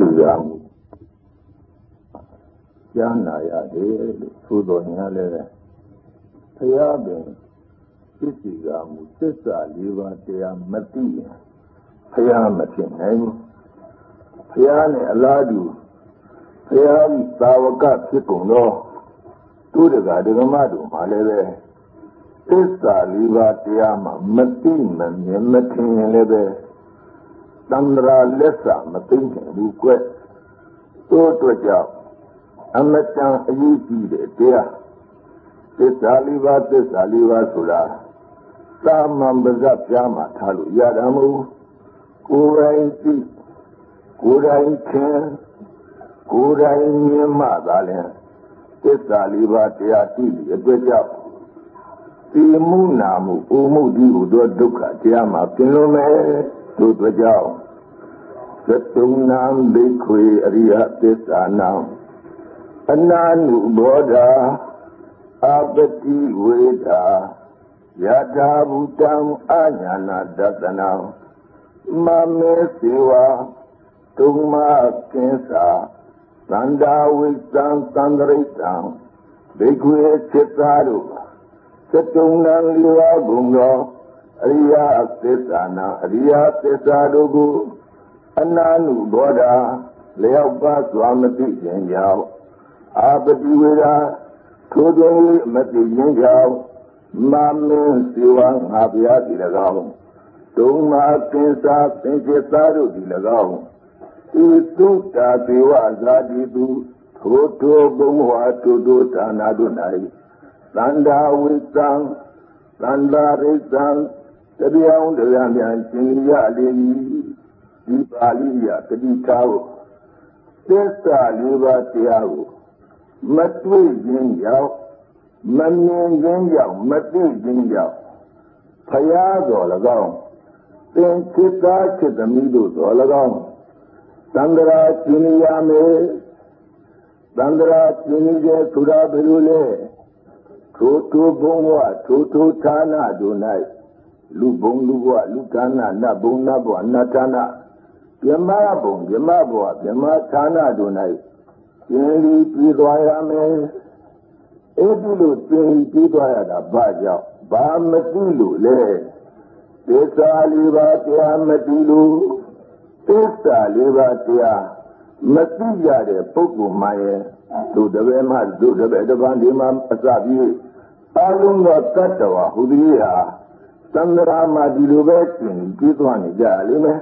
စီကမှုကျမ်းနာရတယ်လို့ဆိုတော်ညာလည်းဘုရားပင်ပစ္စည်းကမှုသစ္စာလေးပါးတရားမသိရင်ဘုရားမဖြစ်နိုင်ဘူးဘုရားနဲ့အလားတူဘုရားဤသာဝကဖြစ်ကုန်သောသူတကာဒဂမတို့မှလည်းပဲသစ္စာလေးပါးတရားမှမသိမမြင်မထင်ရင်လည်းပဲ တန္တရာလက်စာမသိနိုင်ဘူးကွတို့အတွက်ကြောင့်အမတန်အရေးကြီးတဲ့တရားသစ္စာလေးပါးသစ္စာလေးပါးဆိုတာသာမန်ပါဇက်ပြားမှာထားလို့ရတာမဟုတ်ကိုယ်တိုင်သိကိုယ်တိုင်ခင်ကိုယ်တိုင်မြင်မှသာလဲသစ္စာလေးပါးတရားသိပြီးအတွက်ကြောင့်ဒီမှုနာမှုအိုမှုဒီဟုသောဒုက္ခတရားမှာကျင်လို့မယ် တို့အတွက်ကြောင့်သတ္တုနံဘိခွေအရိယသစ္စာနံအနာနုဘောဓာအပတိဝေဒာယထာဘူတံအညာနာတတနာမမေစေဝဒုမကင်းစာသန္တာဝိသံသန္တရိတံဘိက္ခွေจิตသားတို့သတုံနံလျာဘုံသော အရိယသစ္စာနာအရိယသစ္စာတို့ကိုအနာနုဘောဓာလျောက်ပါစွာမသိခြင်းကြောင့်အာပတိဝေဒာထိုးသွင်း၍မသိခြင်းကြောင့်မမင်းစီဝံငါဘုရားဒီ၎င်းဒုံမာကင်းစာသင်္ကေတတို့ဒီ၎င်းဤသုတာသေဝဇာတိသူထိုထိုဘုံဝါထိုထိုဌာနတို့၌သန္တာဝိသံသန္တာရိသံ တရားတရားများရှင်ရလေဒီပါဠိရတတိထားကိုသစ္စာလေးပါးတရားကိုမတွေ့ခြင်းကြောင့်မမြင်ခြင်းကြောင့်မသိခြင်းကြောင့်ဖယားတော်၎င်းသင်จิตသားจิตသမီးတို့တော်၎င်းသန္တရာကျင်ရမယ်သန္တရာကျင်ရဲ့သူရာဘယ်လိုလဲထိုထိုဘုံဝထိုထိုဌာနတို့၌ လူဘုံလူဘဝလူဌာနနတ်ဘုံနတ်ဘဝနတ်ဌာနမြမဘုံမြမဘဝမြမဌာနတို့၌ကျင်လီပြီးသွားရမယ်အဲ့ဒီလိုကျင်လီပြီးသွားရတာဘာကြောင့်ဘာမသိလို့လဲသစ္စာလေးပါးတရားမသိလို့သစ္စာလေးပါးတရားမသိရတဲ့ပုဂ္ဂိုလ်မှရဲ့သူတပည့်မှသူတပည့်တပန်းဒီမှာအစပြီးအလုံးသောတတ္တဝါဟူသည်ဟာ သံဃာမှာဒီလိုပဲကျင်ပြီးသွားနေကြလိမ့်မယ်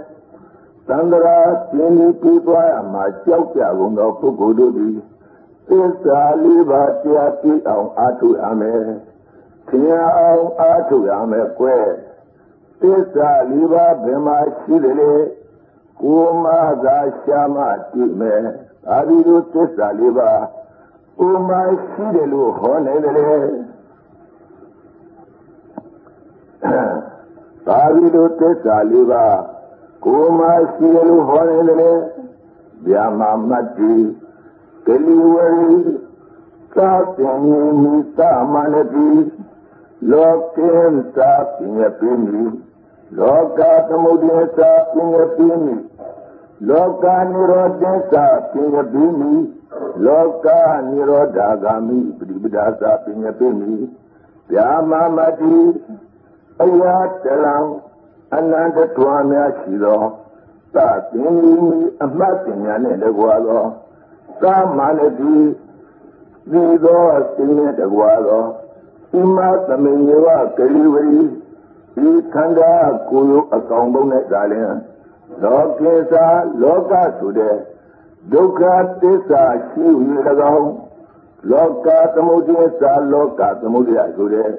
သံဃာကျင်ပြီးသွားရမှာကြောက်ကြကုန်သောပုဂ္ဂိုလ်တို့သည်သစ္စာလေးပါးတရားသိအောင်အားထုတ်ရမယ်။ခင်အောင်အားထုတ်ရမယ်ကွယ်။သစ္စာလေးပါးဘယ်မှာရှိတယ်လဲ။ကိုမသာရှာမကြည့်မယ်။အာဒီလိုသစ္စာလေးပါးကိုမရှိတယ်လို့ဟောနေတယ်လေ။ သာဒီလိုသစ္စာလေးပါးကိုမရှိတယ်လို့ဟောနေတယ်လေ။ဗျာမမတ်တိကလီဝရီသာပင်မိသမနတိလောကေသာပင်ပိမိလောကသမုဒယသာပင်ပိမိလောကနိရောဓသာပင်ပိမိလောကနိရောဓဂာမိပရိပဒါသာပင်ပိမိဗျာမမတိ အယာတလံအနန္တထွာများရှိသောသာပင်အမှတ်ပညာနှင့်တကွာသောသာမဏတိဒီသောစိတ်နဲ့တကွာသောဣမသမိညေဝကလေးဝရီဒီခန္ဓာကိုယ်ရုပ်အကောင်ပုံနဲ့ဒါလည်းလောကေသာလောကဆိုတဲ့ဒုက္ခသစ္စာရှိ၍၎င်းလောကသမုဒယသာလောကသမုဒယဆိုတဲ့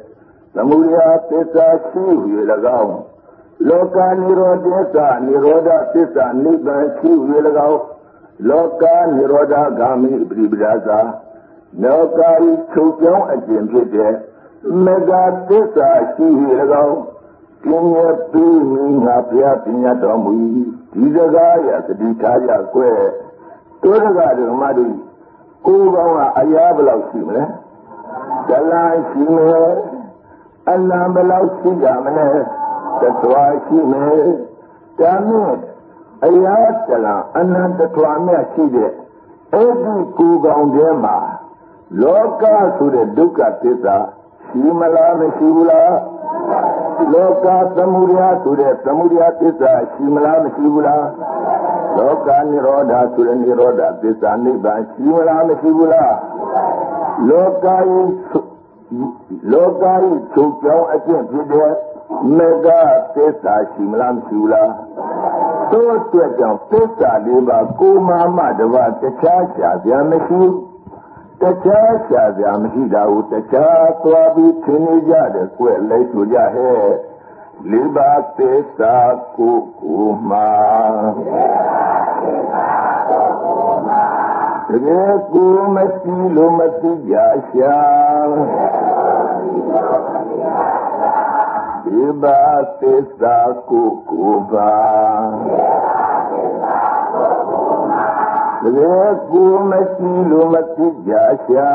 သမုဒယသစ္စာရှိ၍၎င်းလောကနိရောဓသနိရောဓသစ္စာနိဗ္ဗာန်ရှိ၍၎င်းလောကနိရောဓဂာမိပရိပဒါသာလောကဤချုပ်ကြောင်းအကျင့်ဖြစ်တဲ့မေဃသစ္စာရှိ၍၎င်းကျင်းရပြီးမိငါဘုရားပညာတော်မူဒီစကားရသတိထားကြကွယ်တောရကဓမ္မတို့ကိုယ်ကောင်းကအရာဘယ်လောက်ရှိမလဲဒလန်ရှိမယ် အလံဘယ်လောက်ရှိကြမလဲသတ္တဝါရှိမယ်ဒါမြင့်အရာတလံအနန္တထွာမြတ်ရှိတဲ့အဲ့ဒီကိုယ်ကောင်ထဲမှာလောကဆိုတဲ့ဒုက္ခသစ္စာရှိမလားမရှိဘူးလားလောကသမုဒယဆိုတဲ့သမုဒယသစ္စာရှိမလားမရှိဘူးလားလောကနိရောဓဆိုတဲ့နိရောဓသစ္စာနိဗ္ဗာန်ရှိမလားမရှိဘူးလားလောကယီ လောကယီချုပ်ကြောင်းအကျင့်ဖြစ်တဲ့မေဃသစ္စာရှိမလားမရှိဘူးလားသို့အတွက်ကြောင့်သစ္စာလေးပါးကိုမာမတပါတခြားရှားပြန်မရှိတခြားရှားပြန်မရှိတာကိုတခြားသွားပြီးသင်နေကြတဲ့ကွယ်လိုက်ဆိုကြဟဲ့လေးပါးသစ္စာကိုကိုမာ တကယ်ကိုမရှိလို့မသိကြရှာဒီပါသစ္စာကိုကိုပါတကယ်ကိုမရှိလို့မသိကြရှာ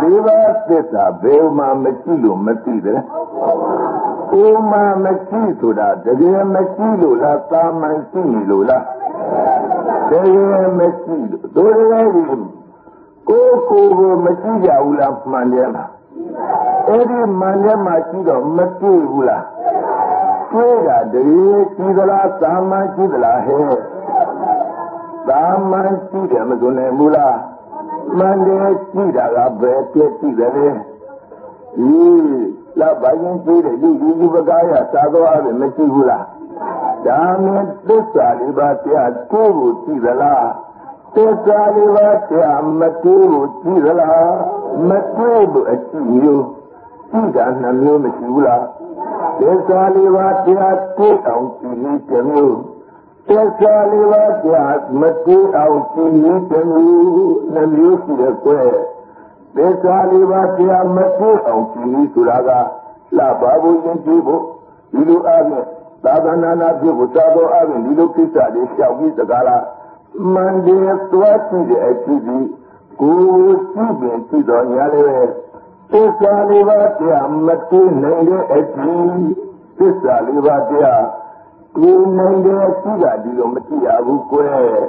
ဒီပါသစ္စာဘယ်မှမရှိလို့မသိတယ်ကိုမှမရှိဆိုတာတကယ်မရှိလို့လားသာမန်ရှိနေလို့လား တကယ်မရှိလို့တို့လည်းကိုကိုကိုမရှိကြဘူးလားမှန်တယ်လားအဲ့ဒီမှန်ထဲမှာရှိတော့မတွေ့ဘူးလားတွေ့တာတည်းရှိသလားသာမန်ရှိသလားဟဲ့သာမန်ရှိတယ်မဆိုနိုင်ဘူးလားမှန်တယ်ရှိတာကဘယ်ပြည့်ရှိတယ်လဲဒီလာပါရင်ရှိတယ်ဒီဒီဒီပကားရသာသောအပြင်မရှိဘူးလား ဒါမျိုးသစ္စာလေးပါးတရားကိုယ်ကိုရှိသလားသစ္စာလေးပါးတရားမတွေ့ကိုရှိသလားမတွေ့လို့အကြည့်မျိုးရှိတာနှမျိုးမရှိဘူးလားသစ္စာလေးပါးတရားတွေ့အောင်ကြည့်နေတယ်မျိုးသစ္စာလေးပါးတရားမတွေ့အောင်ကြည့်နေတယ်မျိုးနှမျိုးရှိတဲ့ကွယ်သစ္စာလေးပါးတရားမတွေ့အောင်ကြည့်နေဆိုတာကလှပါဖို့ယဉ်ကျေးဖို့ဒီလိုအားဖြင့် သာသနာနာပြုဖို့သာသောအားဖြင့်ဒီလိုကိစ္စတွေရှောက်ပြီးစကားလားမန္တေသွားကြည့်တဲ့အဖြစ်ဒီကိုယ်ကြည့်ပင်ကြည့်တော်ညာလည်းသစ္စာလေးပါးတရားမတူနိုင်တဲ့အဖြစ်သစ္စာလေးပါးတရားကိုယ်နိုင်တဲ့အဖြစ်ကဒီလိုမကြည့်ရဘူးကွယ်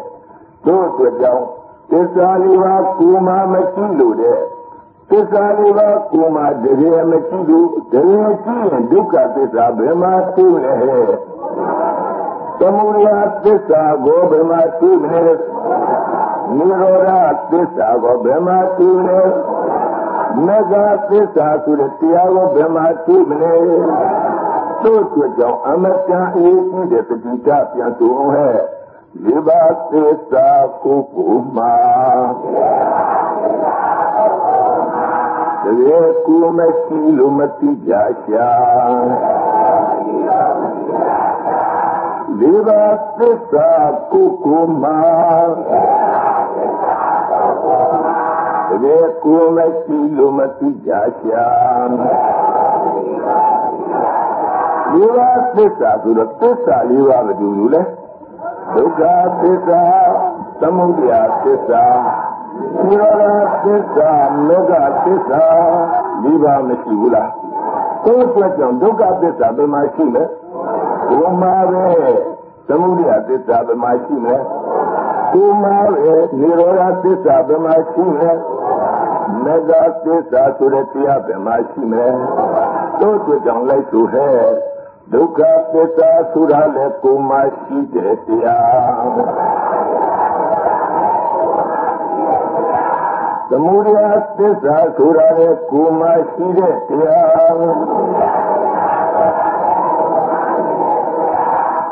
တို့အတွက်ကြောင့်သစ္စာလေးပါးကိုယ်မှမကြည့်လို့တဲ့ သစ္စာလေးပါးကိုယ်မှတကယ်မကြည့်လို့တကယ်ကြည့်ရင်ဒုက္ခသစ္စာဘယ်မှာသိလဲဟဲ့သမုဒယသစ္စာကိုဘယ်မှာသိလဲနိရောဓသစ္စာကိုဘယ်မှာသိလဲမဂ္ဂသစ္စာဆိုတဲ့တရားကိုဘယ်မှာသိမလဲတို့တို့ကြောင့်အမတန်အေးကြီးတဲ့တတိကပြန်ဆိုဟဲ့ဒီပါသစ္စာကိုကိုမှာ တကယ်ကိုမရှိလို့မသိကြရှာဒီပါသစ္စာကိုကိုမှာတကယ်ကိုမရှိလို့မသိကြရှာဒီပါသစ္စာဆိုတော့သစ္စာလေးပါးမတူဘူးလေဒုက္ခသစ္စာသမုဒယသစ္စာ နိရောဓသစ္စာမေဃသစ္စာဒီပါမရှိဘူးလားကိုယ်အတွက်ကြောင့်ဒုက္ခသစ္စာဘယ်မှာရှိလဲဘုံမှာပဲသမုဒယသစ္စာဘယ်မှာရှိလဲကိုယ်မှာပဲနိရောဓသစ္စာဘယ်မှာရှိလဲမေဃသစ္စာဆိုတဲ့တရားဘယ်မှာရှိလဲတို့အတွက်ကြောင့်လိုက်ဆိုဟဲ့ဒုက္ခသစ္စာဆိုတာလည်းကိုယ်မှာရှိတဲ့တရား သမုဒယသစ္စာဆိုတာလည်းကိုယ်မှာရှိတဲ့တရား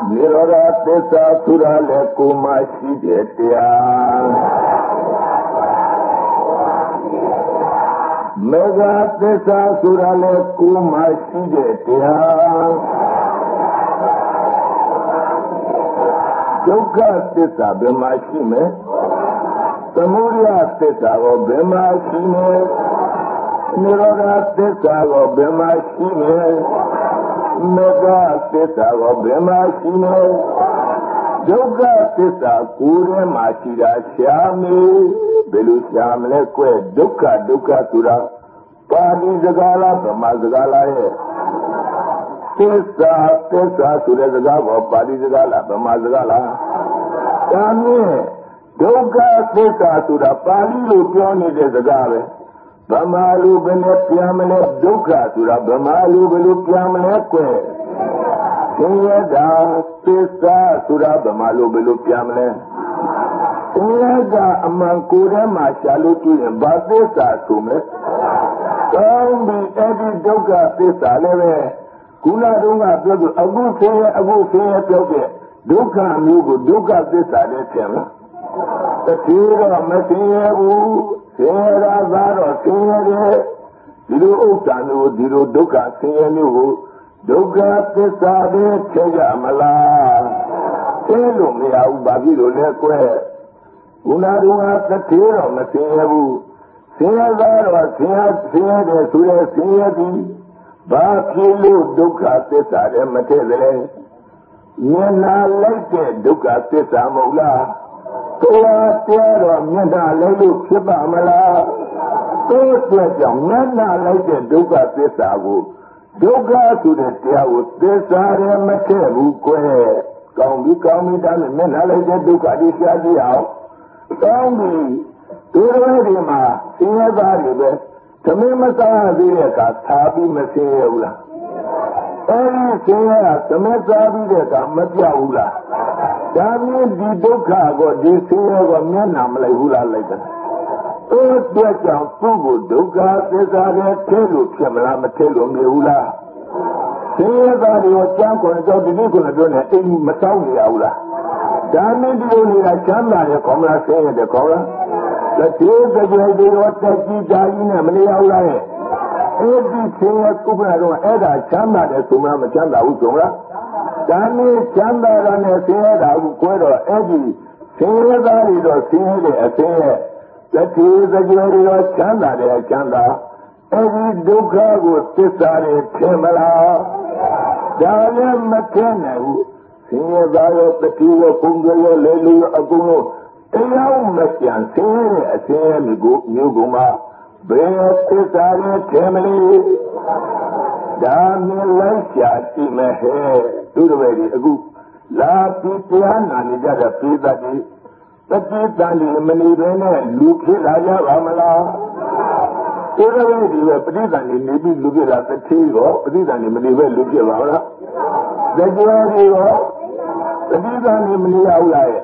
နိရောဓသစ္စာဆိုတာလည်းကိုယ်မှာရှိတဲ့တရားမေဃသစ္စာဆိုတာလည်းကိုယ်မှာရှိတဲ့တရားဒုက္ခသစ္စာဘယ်မှာရှိမလဲ သမုဒယသစ္စာကိုဘယ်မှာရှိမလဲနိရောဓသစ္စာကိုဘယ်မှာရှိမလဲမေဃသစ္စာကိုဘယ်မှာရှိမလဲဒုက္ခသစ္စာကိုယ်ထဲမှာရှိတာရှားမေဘယ်လိုရှားမလဲကွဒုက္ခဒုက္ခဆိုတာပါဠိစကားလားဗမာစကားလားရဲ့ဒသစ္စာသစ္စာဆိုတဲ့စကားပေါ်ပါဠိစကားလားဗမာစကားလားဒါမြင် ဒုက္ခသစ္စာဆိုတာပါဠိလိုပြောနေတဲ့စကားပဲဗမာလူဘယ်နဲ့ပြန်မလဲဒုက္ခဆိုတာဗမာလူဘယ်လိုပြန်မလဲကွယ်သင်ရတာသစ္စာဆိုတာဗမာလူဘယ်လိုပြန်မလဲသင်ရတာအမှန်ကိုယ်ထဲမှာရှာလို့ကြည့်ရင်ဘာသစ္စာဆိုမလဲကောင်းပြီအဲ့ဒီဒုက္ခသစ္စာလည်းပဲကုလတုံးကပြောသူအခုဆင်းရဲအခုဆင်းရဲပြောတဲ့ဒုက္ခမျိုးကိုဒုက္ခသစ္စာနဲ့ထင်လား တတိတော့မဆင်းရဲဘူးဆင်းရဲတာကတော့ဆင်းရဲတယ်ဒီလိုဥစ္စာမျိုးဒီလိုဒုက္ခဆင်းရဲမျိုးကိုဒုက္ခသစ္စာနဲ့ထင်ကြမလားသိလို့မရဘူးဘာဖြစ်လို့လဲကွယ်ကုလတုံးကတတိတော့မဆင်းရဲဘူးဆင်းရဲတာတော့ဆင်းရဲဆင်းရဲတယ်ဆိုရဲဆင်းရဲသည်ဘာဖြစ်လို့ဒုက္ခသစ္စာနဲ့မထည့်တယ်မျက်နာလိုက်တဲ့ဒုက္ခသစ္စာမဟုတ်လား တရားတရားတော့မျက်နာလိုက်လို့ဖြစ်ပါမလားတိုးအတွက်ကြောင့်မျက်နာလိုက်တဲ့ဒုက္ခသစ္စာကိုဒုက္ခဆိုတဲ့တရားကိုသစ္စာနဲ့မထည့်ဘူးကွယ်ကောင်းပြီကောင်းပြီဒါနဲ့မျက်နာလိုက်တဲ့ဒုက္ခဒီရှားကြည့်အောင်ကောင်းပြီတို့တွေဒီမှာသင်္ရသားတွေပဲသမင်းမစားသေးတဲ့အခါသာပြီးမစင်းရဘူးလား အဲဒီစင်းရသမင်းစားပြီးတဲ့အခါမပြောက်ဘူးလားဒါမျိုးဒီဒုက္ခကိုဒီစင်းရကိုမျက်နှာမလိုက်ဘူးလားလိုက်တယ်အဲအတွက်ကြောင့်သူ့ကိုဒုက္ခသစ္စာတွေထဲလို့ဖြစ်မလားမထဲလို့မရဘူးလားစင်းရသားတွေကိုကြမ်းကုန်တော့ဒီနေ့ကိုလည်းပြောနေအိမ်မစောင်းနေရဘူးလားဒါနဲ့ဒီလိုနေတာချမ်းသာတယ်ခေါမလားဆင်းရဲတယ်ခေါမလားတတိယကြိမ်ဒီတော့တက်ကြည့်ကြကြီးနဲ့မနေအောင်လား အဲ့ဒီဆင်းရဲကုပ္ပနာတော့အဲ့ဒါချမ်းသာတယ်ဆိုမှမချမ်းသာဘူးဆိုလားဒါနဲ့ချမ်းသာတာနဲ့ဆင်းရဲတာကိုကိုယ်တော့အဲ့ဒီဆင်းရဲသားတွေတော့ဆင်းရဲတဲ့အဆင်းရဲတတိယကြိမ်ဒီတော့ချမ်းသာတယ်ချမ်းသာအဲ့ဒီဒုက္ခကိုသစ္စာတွေထင်မလားဒါလည်းမထင်နိုင်ဘူးဆင်းရဲသားရောတတိယကုံကြရောလေလူရောအကုန်လုံးတရားမကြံဆင်းရဲအစင်းမျိုးကိုမျိုးကုံမှာ ဘယ်သစ္စာနဲ့ထင်မလို့ဒါမျိုးလိုက်ရှာကြည့်မယ်ဟဲ့သူတို့ပဲဒီအခုလာပြီးတရားနာနေကြတဲ့ပိသတ်တွေတတိတန်ဒီမနေဘဲနဲ့လူဖြစ်လာကြပါမလားဒီလိုပဲဒီပဲပဋိသန္ဓေနေပြီးလူဖြစ်လာတတိရောပဋိသန္ဓေမနေပဲလူဖြစ်ပါမလားတကြွဒီရောပဋိသန္ဓေမနေရဘူးလားရဲ့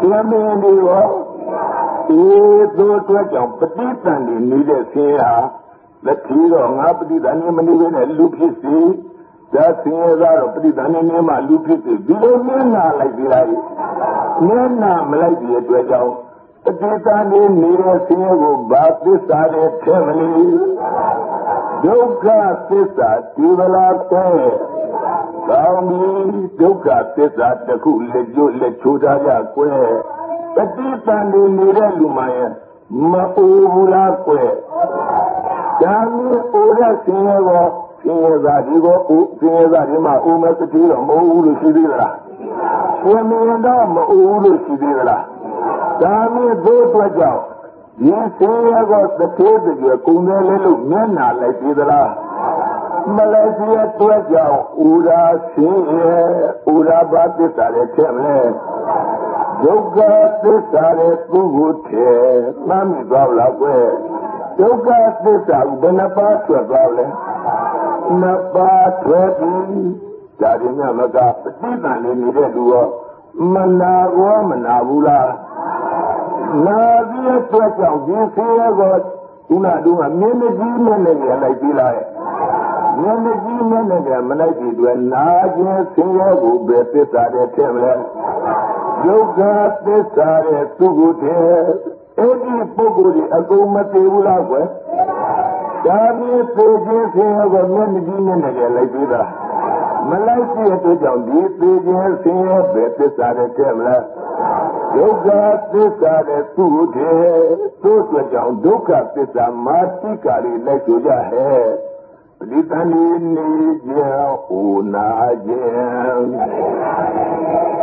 ဒီမင်းတွေရော အေးတို့အတွက်ကြောင့်ပဋိသန္ဓေနေတဲ့ဆင်းဟာလက်ထီတော့ငါပဋိသန္ဓေမနေဘဲနဲ့လူဖြစ်စီဒါဆင်းရဲတော့ပဋိသန္ဓေနေမှလူဖြစ်စီဒီလိုမျက်နာလိုက်ပြီးလိုက်မျက်နာမလိုက်တဲ့အတွက်ကြောင့်ပဋိသန္ဓေနေတဲ့ဆင်းရဲကိုဘာသစ္စာနဲ့ထည့်မလို့ဒုက္ခသစ္စာဒီဗလာတဲ့ကောင်းပြီဒုက္ခသစ္စာတစ်ခုလက်ကျိုးလက်ချိုးထားကြကွယ် ပฏิတန်နေနေတဲ့လူမှရဲ့မအိုဘူးလားကွယ်ဒါမျိုးအိုတဲ့ဆင်းရဲကိုဆင်းရဲသာဒီကိုအိုဆင်းရဲသာဒီမှာအိုမစတိတော့မအိုဘူးလို့ရှိသေးသလားရှင်မင်းတော့မအိုဘူးလို့ရှိသေးသလားဒါမျိုးတို့အတွက်ကြောင့်ဒီဆင်းရဲကိုတစ်သေးတည်းကုံတယ်လေလို့မျက်နာလိုက်သေးသလားမလိုက်ပြည့်အတွက်ကြောင့်ဥရာရှင်းရဲ့ဥရာဘာသစ္စာရဲ့ထက်မလဲ ဒုက္ခသစ္စာရဲ့သူ့ကိုထဲမှတ်မိသွားလားကွယ်ဒုက္ခသစ္စာကိုဘယ်နှပါးထွက်သွားလဲနှစ်ပါးထွက်ပြီးဒါဒီမြတ်မကပဋိသန္ဓေနေတဲ့သူရောမနာရောမနာဘူးလားနာပြီးအတွက်ကြောင့်ဒီဆေးရောခုနတုန်းကမင်းမကြီးနဲ့လည်းလိုက်ပြီးလားမျက်နှာကြီးမျက်နှာကမလိုက်ပြီးတွေ့နာခြင်းဆင်းရဲကိုပဲသစ္စာတဲ့ထည့်မလဲ ဒုက္ခသစ္စာတဲ့သူ့ကိုတည်းအဲ့ဒီပုဂ္ဂိုလ်ဒီအကုန်မသိဘူးလားကွယ်ဒါပြီးသိခြင်းဆင်းရဲကိုမျက်နှာကြီးမျက်နှာကလိုက်ပြီးသားမလိုက်တဲ့အတွက်ကြောင့်ဒီသိခြင်းဆင်းရဲပဲသစ္စာတဲ့ထည့်မလဲဒုက္ခသစ္စာတဲ့သူ့ကိုတည်းသို့အတွက်ကြောင့်ဒုက္ခသစ္စာမာတိကာရီလိုက်ဆိုကြဟဲ့ပဋိသန္ဓေနေခြင်းဩနာခြင်း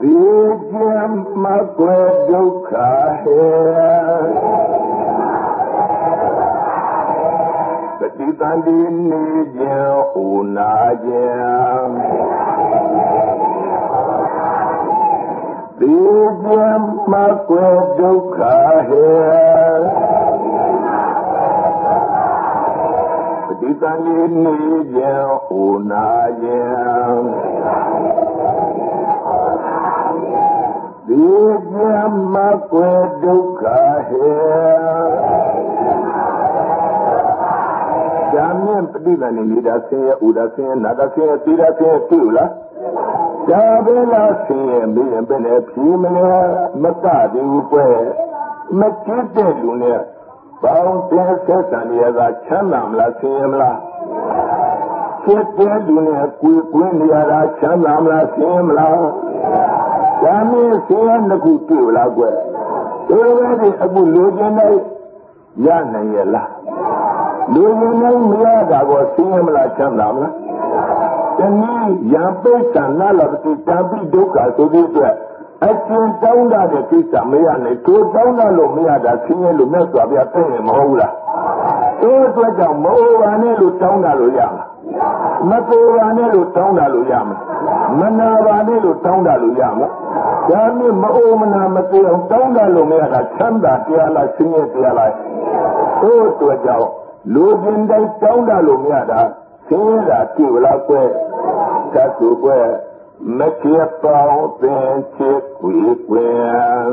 ဒီခြင်းမကွယ်ဒုက္ခဟေပဋိฏิတန်ဒီနေခြင်းဟူနာခြင်းဒီခြင်းမကွယ်ဒုက္ခဟေပฏิတန်ဒီနေခြင်းဟူနာခြင်း ဒီခြင်းမကွယ်ဒုက္ခဟေဇာမြင့်ပฏิပန်နေနေတာဆင်းရဲဥဒါဆင်းရဲနာတာဆင်းရဲသီတာဆင်းရဲတွေ့လားဒါပဲလားဆင်းရဲမင်းဘယ်နဲ့ဖြေမလဲမကသေးဘူးကွယ်မကျစ်တဲ့လူနဲ့ပေါင်းတဲ့ဆက်ဆံရတာချမ်းသာမလားဆင်းရဲမလားကျစ်တဲ့လူနဲ့ကိုယ်ကွင်းနေရတာချမ်းသာမလားဆင်းရဲမလား ဒါမင်းဆင်းရဲတစ်ခုတွေ့လားကွယ်ဒီလိုပဲအခုလိုချင်တဲ့ရနိုင်ရဲ့လားလူရင်နိုင်မရတာကိုသိရမလားချမ်းသာမလားတနည်းယံပိဋကနာလပတိတံပိဒုက္ခဆိုတဲ့အတွက်အချင်းတောင်းတာတဲ့ကိစ္စမရနိုင်ကိုတောင်းတာလို့မရတာဆင်းရဲလို့မြတ်စွာဘုရားတဲ့မဟုတ်ဘူးလားအဲအတွက်ကြောင့်မအိုပါနဲ့လို့တောင်းတာလို့ရမှာ မကိုပါနဲ့လို့တောင်းတာလို့ရမှာမနာပါနဲ့လို့တောင်းတာလို့ရမှာဒါနဲ့မအိုမနာမသိအောင်တောင်းတာလို့မရတာချမ်းသာတရားလားဆင်းရဲတရားလားအဲအတွက်ကြောင့်လူကျင်တိုင်းတောင်းတလို့မရတာဆင်းရဲတာကြည့်လားကွယ်သတ်သူကွယ်မချေပေါင်းသင်ချစ်ကွေကွယ်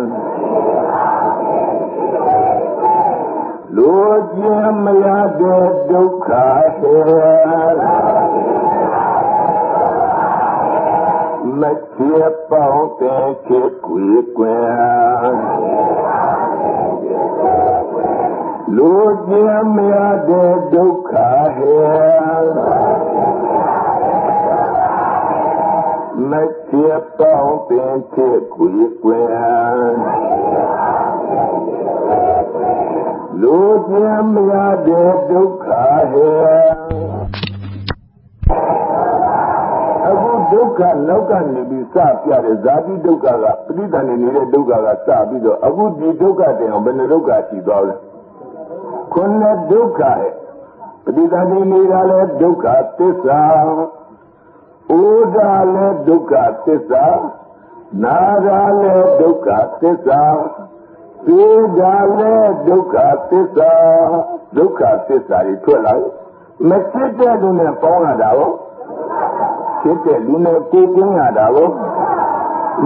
လူကျင်မရတဲ့ဒုက္ခဟေမချေပေါင်းသင်ချစ်ကွေကွယ်လူကျင်မရတဲ့ဒုက္ခဟေမချေပေါင်းပင်ချေကွေကွယ် လူကျင်မရတဲ့ဒုက္ခဟေအခုဒုက္ခနောက်ကနေပြီးစပြတဲ့ဇာတိဒုက္ခကပဋိသန္ဓေနေတဲ့ဒုက္ခကစပြီးတော့အခုဒီဒုက္ခတည်းအောင်ဘယ်နှဒုက္ခရှိသွားလဲခုနှစ်ဒုက္ခရဲ့ပฏิသတိနေတာလည်းဒုက္ခသစ္စာဥဒါလည်းဒုက္ခသစ္စာနာတာလည်းဒုက္ခသစ္စာ သိတာလည်းဒုက္ခသစ္စာဒုက္ခသစ္စာတွေထွက်လာမဖြစ်တဲ့လူနဲ့ပေါင်းရတာကိုဖြစ်တဲ့လူနဲ့ကိုယ်ကျင်းရတာကို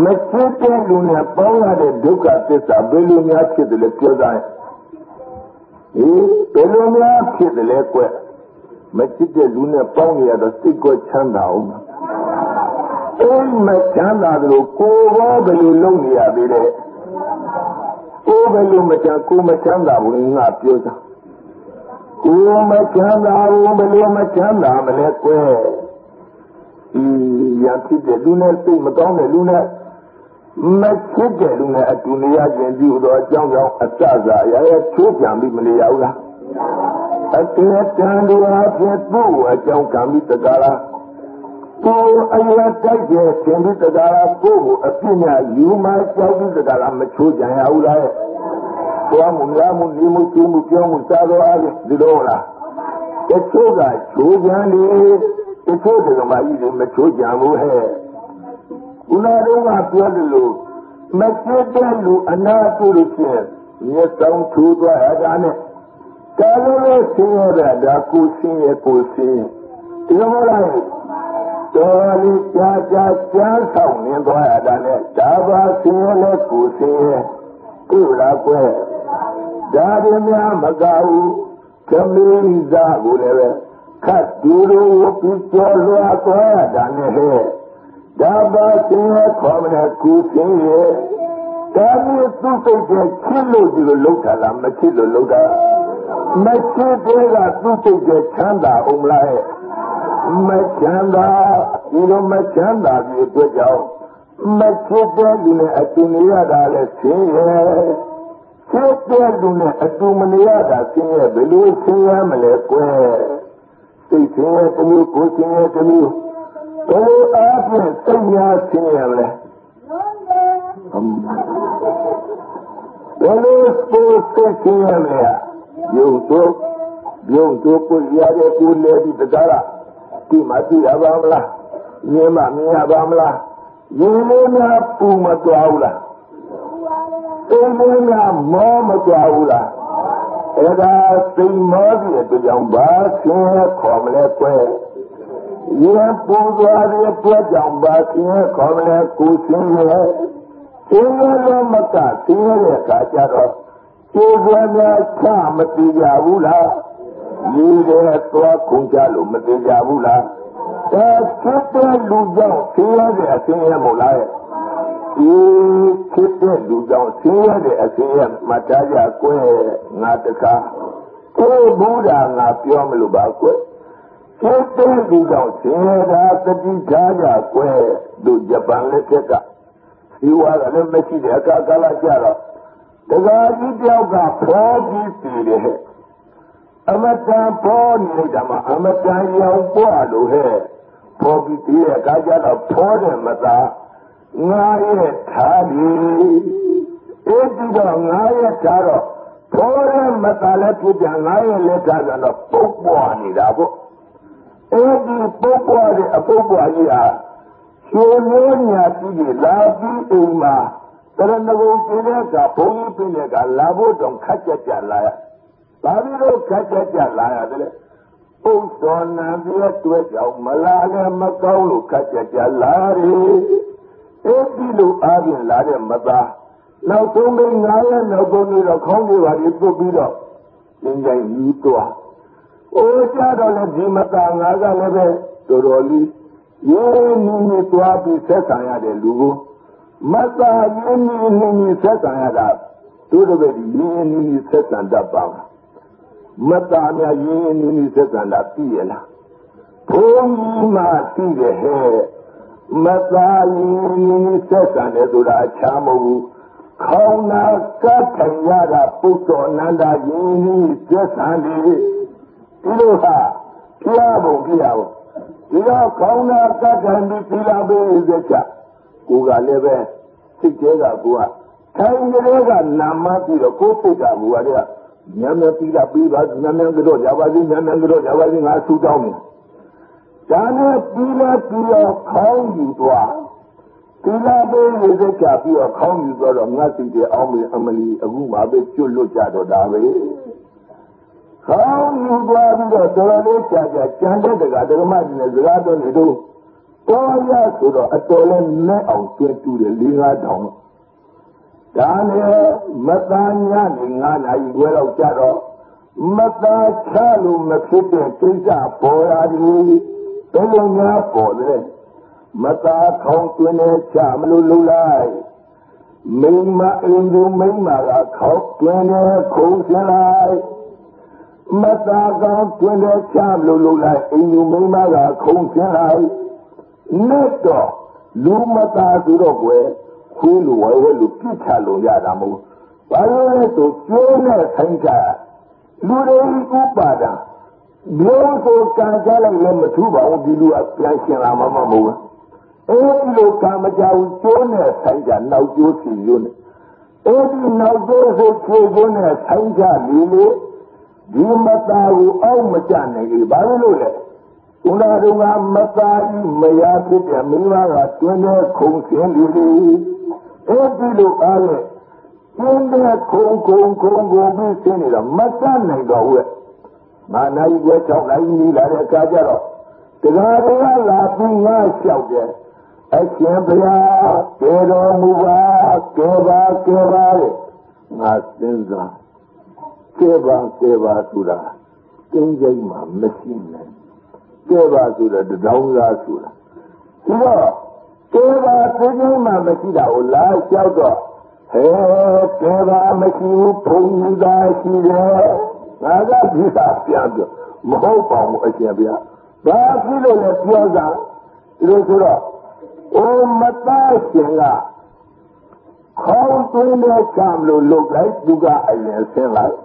မဖြစ်တဲ့လူနဲ့ပေါင်းရတဲ့ဒုက္ခသစ္စာဘယ်လိုများဖြစ်တယ်လဲပြောသားအေးဘယ်လိုများဖြစ်တယ်လဲကွမချစ်တဲ့လူနဲ့ပေါင်းနေရတော့စိတ်ကိုချမ်းသာအောင်အိမ်မချမ်းသာတယ်လို့ကိုယ်ရောဘယ်လိုလုပ်နေရသေးလဲကိုယ် ဘယ်လိုမချမ်းကိုယ်မချမ်းသာဘူးငါပြောတာကိုယ်မချမ်းသာဘူးဘယ်လိုမချမ်းသာမလဲကွအီးရဖြစ်တဲ့လူနဲ့စိတ်မကောင်းတဲ့လူနဲ့မချစ်တဲ့လူနဲ့အတူနေရခြင်းပြုတော့အကြောင်းကြောင့်အစစရရချိုးပြန်ပြီးမနေရဘူးလားအတေတန်ဒီအဖြစ်သူ့အကြောင်းကံပြီးတကားလား သူအရွယ်တိုက်တဲ့ရှင်ပြီးတကားလားကိုယ့်ကိုအပြစ်များယူမှကြောက်ပြီးတကားလားမချိုးကြရဘူးလားသွားမှုများမှုနေမှုကျူးမှုပြောမှုစားတော့အားဒီလိုလားတချို့ကချိုးကြတယ်တချို့တွေကမှကြီးမချိုးကြဘူးဟဲ့ခုနတုန်းကပြောတယ်လို့မကျစ်တဲ့လူအနာတူလို့ဖြစ်မျက်စောင်းထူသွားရတာနဲ့ကာလို့လဲဆင်းရဲတာဒါကိုဆင်းရဲကိုဆင်းဒီလိုမလား တော်လေးကြာကြာကြာဆောင်နေသွားရတာနဲ့ဒါပါဆင်းရဲလဲကိုဆင်းရဲကိုလားကွယ်ဒါတွေများမကဘူးသမီးသားကိုလည်းပဲခတ်ဒူလိုပြီးကြော်လွားသွားရတာနဲ့ဟဲ့ဒါပါဆင်းရဲခေါ်မလဲကိုဆင်းရဲဒါမျိုးသူ့စိတ်ကချစ်လို့ဒီလိုလောက်တာလားမချစ်လို့လောက်တာမချစ်တဲ့ကသူ့စိတ်ကချမ်းသာအောင်လား မချမ်းသာဒီလိုမချမ်းသာပြီးအတွက်ကြောင့်မချစ်တဲ့လူနဲ့အတူနေရတာလဲဆင်းရဲချစ်တဲ့လူနဲ့အတူမနေရတာဆင်းရဲဘယ်လိုဆင်းရဲမလဲကွယ်စိတ်ဆင်းရဲတမျိုးကိုယ်ဆင်းရဲတမျိုးဘယ်လိုအားဖြင့်စိတ်များဆင်းရဲလဲဘယ်လိုကိုယ်စိတ်ဆင်းရဲလဲယုံတော့ပြုံးတို့ကိုရတဲ့ကိုလေဒီတကား ကဒီမှာကြည့်ရပါမလားမြင်မှမြင်ရပါမလားရင်းလေးများပူမသွားဘူးလားသိလေးများမောမသွားဘူးလားအဲ့ဒါသိမောတဲ့အတွက်ကြောင့်ဘာဆင်းရဲခေါ်မလဲကွယ်ရင်းပူသွားတဲ့အတွက်ကြောင့်ဘာဆင်းရဲခေါ်မလဲကိုဆင်းရဲဆင်းရဲလို့မကဆင်းရဲတဲ့အခါကျတော့ကျေးဇူးများချမသိကြဘူးလား ဒီတဲ့သွားခုန်ကြလို့မသိကြဘူးလားဒါဖြစ်တဲ့လူကြောင့်ဆင်းရဲတဲ့အဆင်းရဲမို့လားဒီဖြစ်တဲ့လူကြောင့်ဆင်းရဲတဲ့အဆင်းရဲမှတ်သားကြကွယ်ငါတကားကိုဘုရားငါပြောမလို့ပါကွယ်ဖြစ်တဲ့လူကြောင့်ဆင်းရဲတာတတိထားကြကွယ်တို့ဂျပန်လက်ထက်ကဒီဝါကလည်းမရှိတဲ့အခါကာလကြတော့တကားကြီးတယောက်ကဖောပြီးစီတယ်ဟဲ့ အမတန်ပေါ်နေတာမှာအမတန်ရောင်ပွားလို့ဟဲ့ဖောပြီးတည်းရဲ့အခါကျတော့ဖောတယ်မသာငါရဲ့ထားပြီအဲ့ဒီတော့ငါရဲ့ထားတော့ဖောတယ်မသာလည်းဖြစ်ပြန်ငါရဲ့လက်ထားကတော့ပုတ်ပွားနေတာပေါ့အဲ့ဒီပုတ်ပွားတဲ့အပုတ်ပွားကြီးဟာရှင်မျိုးညာပြီးလာပြီးအိမ်မှာတရဏဂုံပြင်းတဲ့ကဘုန်းကြီးပြင်းတဲ့ကလာဖို့တော့ခက်ကြကြလာရ ဘာလို့လို့ခက်ကြကြလာရတယ်လဲပုဒ်တော်နာပြည့်တွေ့ကြောင့်မလာလည်းမကောင်းလို့ခက်ကြကြလာတယ်အဲ့ဒီလိုအားဖြင့်လာတဲ့မသားနောက်ဆုံးမင်းငါးရက်နောက်ဆုံးနေတော့ခေါင်းတွေပါပြီးပုတ်ပြီးတော့သင်္ကြန်ယူသွားအိုးကြတော့လည်းဒီမသားငါကလည်းပဲတော်တော်လေးရေနည်းနည်းသွားပြီးဆက်ဆံရတဲ့လူကိုမသာရင်းနှီးနှီးနှီးဆက်ဆံရတာတို့တပည့်ရင်းနှီးနှီးဆက်ဆံတတ်ပါ့ မသာများရင်းနှီးနှီးဆက်ဆံတာသိရလားဘုန်းကြီးမှသိတယ်ဟဲ့မသာရင်းနှီးနှီးဆက်ဆံတယ်ဆိုတာအချားမဟုတ်ဘူးခေါင်းနာကတ်ထိုင်ရတာပုဂ္ဂိုလ်နန္ဒရင်းနှီးဆက်ဆံတယ်ဒီလိုဟာပြရဖို့ပြရဖို့ဒီတော့ခေါင်းနာကတ်ထိုင်ပြီးသီလပေးရတဲ့ကိုကလည်းပဲစိတ်သေးကကိုကထိုင်ကြတဲ့ကနာမပြီးတော့ကိုပုတ်တာကိုကလည်း ညံ့ညံ့ပြီးလာပြီးပါညံ့ညံ့ကတော့ကြပါစီညံ့ညံ့ကတော့ကြပါစီငါဆူတောင်းနေဒါနဲ့ပြီးလာပြီးတော့ခေါင်းယူသွားဒီလာပေးရတဲ့ကြပြီးတော့ခေါင်းယူသွားတော့ငါစိတ်တွေအောင်းမေအမလီအခုမှပဲကျွတ်လွတ်ကြတော့ဒါပဲခေါင်းယူသွားပြီးတော့တော်တော်လေးကြာကြာကြံတဲ့တကဓမ္မကြီးနဲ့စကားတော်နေတော့တော်ရဆိုတော့အတော်လဲနဲ့အောင်ကျွဲတူတယ်၄၅တောင် ဒါနဲ့မသားညနေ9နာရီခွဲလောက်ကြာတော့မသားချလို့မဖြစ်တဲ့ကိစ္စပေါ်လာသည်ဘယ်လိုများပေါ်လဲမသားခေါင်းတွင်နဲ့ချမလို့လုံလိုက်မိမအင်းသူမိမကခေါင်းတွင်နဲ့ခုံစလိုက်မသားကောင်းတွင်နဲ့ချမလို့လုံလိုက်အင်းသူမိမကခုံစလိုက်နဲ့တော့လူမသားသူတော့ကွယ် ခွေးလိုဝဲဝဲလိုပြစ်ချလို့ရတာမဟုတ်ဘာလို့လဲဆိုကျိုးနဲ့ဆိုင်ချလူတွေဥပါဒံမျိုးကိုကံကြလိုက်လည်းမထူးပါဘူးဒီလူအပြန်ရှင်လာမှမဟုတ်ဘူးအဲဒီလိုကံမကြောက်ကျိုးနဲ့ဆိုင်ချနောက်ကျိုးစီရိုးနဲ့အဲဒီနောက်ကျိုးဆိုဖြေကျိုးနဲ့ဆိုင်ချလူလေဒီမသားကိုအောက်မကြနိုင်ဘူးဘာလို့လဲ ဘုရားတော်ကမသားကြီးမယားဖြစ်တဲ့မိန်းမကတွင်တဲ့ခုံစင်းလူတွေအဲဒီလိုအားနဲ့တွင်တဲ့ခုံခုံခုံခုံပြီးစင်းနေတော့မတတ်နိုင်တော့ဘူး။မာနိုင်ွယ်၆နိုင်နေလာတဲ့အခါကျတော့တရားတော်ကလာပြီးငါလျှောက်တယ်။အရှင်ဘုရားကေတော်မူပါကေပါကေပါလေငါစဉ်းစားကေပါကေပါဆိုတာကျင်းကျင်းမှမရှိနိုင် ကဲပါဆိုတော့တောင်းသားဆိုတာဒီတော့ကဲပါသိချင်းမှမရှိတာကိုလာလျှောက်တော့ဟဲကဲပါမရှိဘူးဘုံကြီးသာရှိတယ်ငါကဒီသာပြန်ပြောမဟုတ်ပါဘူးအရှင်ဗျာဘာဖြစ်လို့လဲပြောစားဒီလိုဆိုတော့အိုမသားရှင်ကခေါင်းသွင်းတဲ့ချမ်းလို့လုပ်လိုက်သူကအရင်ဆင်းလိုက်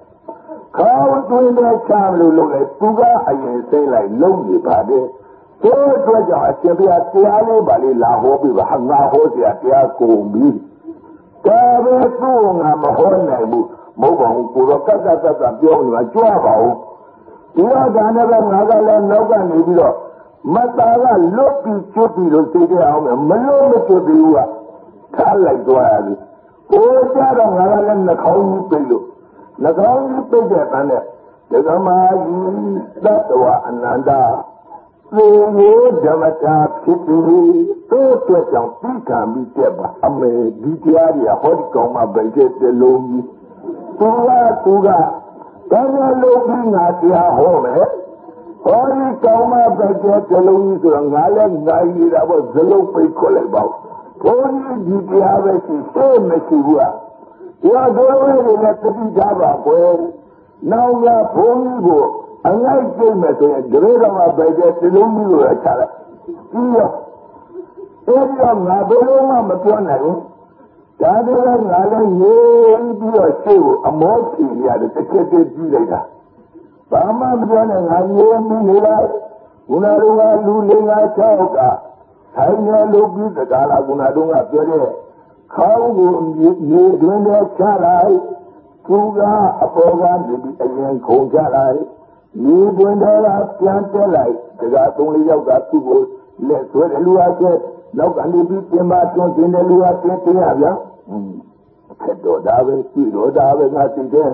ခေါင်းသွင်းတဲ့ချမ်းလို့လုပ်လိုက်သူကအရင်စိမ့်လိုက်လုံးနေပါတယ်ဒီအတွက်ကြောင့်အရှင်ဘုရားတရားလေးပါလေးလာဟောပြပါငါဟောเสียတရားကုန်ပြီဒါပဲသူ့ငါမဟောနိုင်ဘူးမဟုတ်ပါဘူးကိုတော့ကက်ကက်ကက်ကပြောနေမှာကြွားပါဦး ဒီတော့ဒါနဲ့ပဲငါကလည်းနောက်ကနေပြီးတော့မသားကလွတ်ပြီးကျွတ်ပြီးလို့သိကြအောင်မလွတ်မကျွတ်ပြီးဘူးကထားလိုက်သွားရပြီကိုကြတော့ငါကလည်းနှာခေါင်းကြီးပိတ်လို့နှာခေါ င်းကြီးပိတ်တဲ့တန်းနဲ့ဒကမာကြီးတတ္တဝအနန္တသေရေဓမ္မတာဖြစ်ပြီးသို့တဲ့ကြောင့်ပြီးခံပြီးတက်ပါအမေဒီတရားကြီးဟောဒီကောင်မှပဲတဲ့တလုံးကြီးသူကသူကတမ်းလုံးပြီးငါတရားဟောမယ်ဟောဒီကောင်မှပဲတဲ့တလုံးကြီးဆိုတော့ငါလည်းငါရည်တာပေါ့ဇလုံးပိတ်ခွက်လိုက်ပါဘုန်းကြီးဒီတရားပဲရှိသိမရှိဘူး อ่ะဒီတော့ဘုန်းကြီးလည်းတတိထားပါကွယ်နောက်ရဘုန်းကြီးကိုအငိုက်ကျိတ်မယ်ဆိုရင်ဒရေတော်မှာပဲတဲ့တလုံးကြီးကိုချလိုက်ပြီးရောအဲဒီတော့ငါဘယ်လိုမှမပြောနိုင်ဘူးဒါတည်းငါလည်းနေပြီးတော့ရှေ့ကိုအမောဖြေရတယ်တစ်ချက်တည်းပြီးလိုက်တာဘာမှမပြောနဲ့ငါနေမိနေလိုက်ဘုရားတော်ကလူလေးငါ၆ကဆိုင်ရလို့ပြီးတကားလားဘုရားတော်ကပြောတဲ့ ခေါင်းကိုနေတွင်နဲ့ချလိုက်သူကအပေါ်ကနေပြီးအရင်ခုန်ချလိုက်မြေတွင်ထဲကပြန်တက်လိုက်တကားသုံးလေးယောက်ကသူ့ကိုလက်ဆွဲတယ်လူအားချက်နောက်ကနေပြီးပြင်မာတွန်းတင်တယ်လူအားတင်တင်ရဗျာခက်တော့ဒါပဲရှိတော့ဒါပဲငါသိတယ်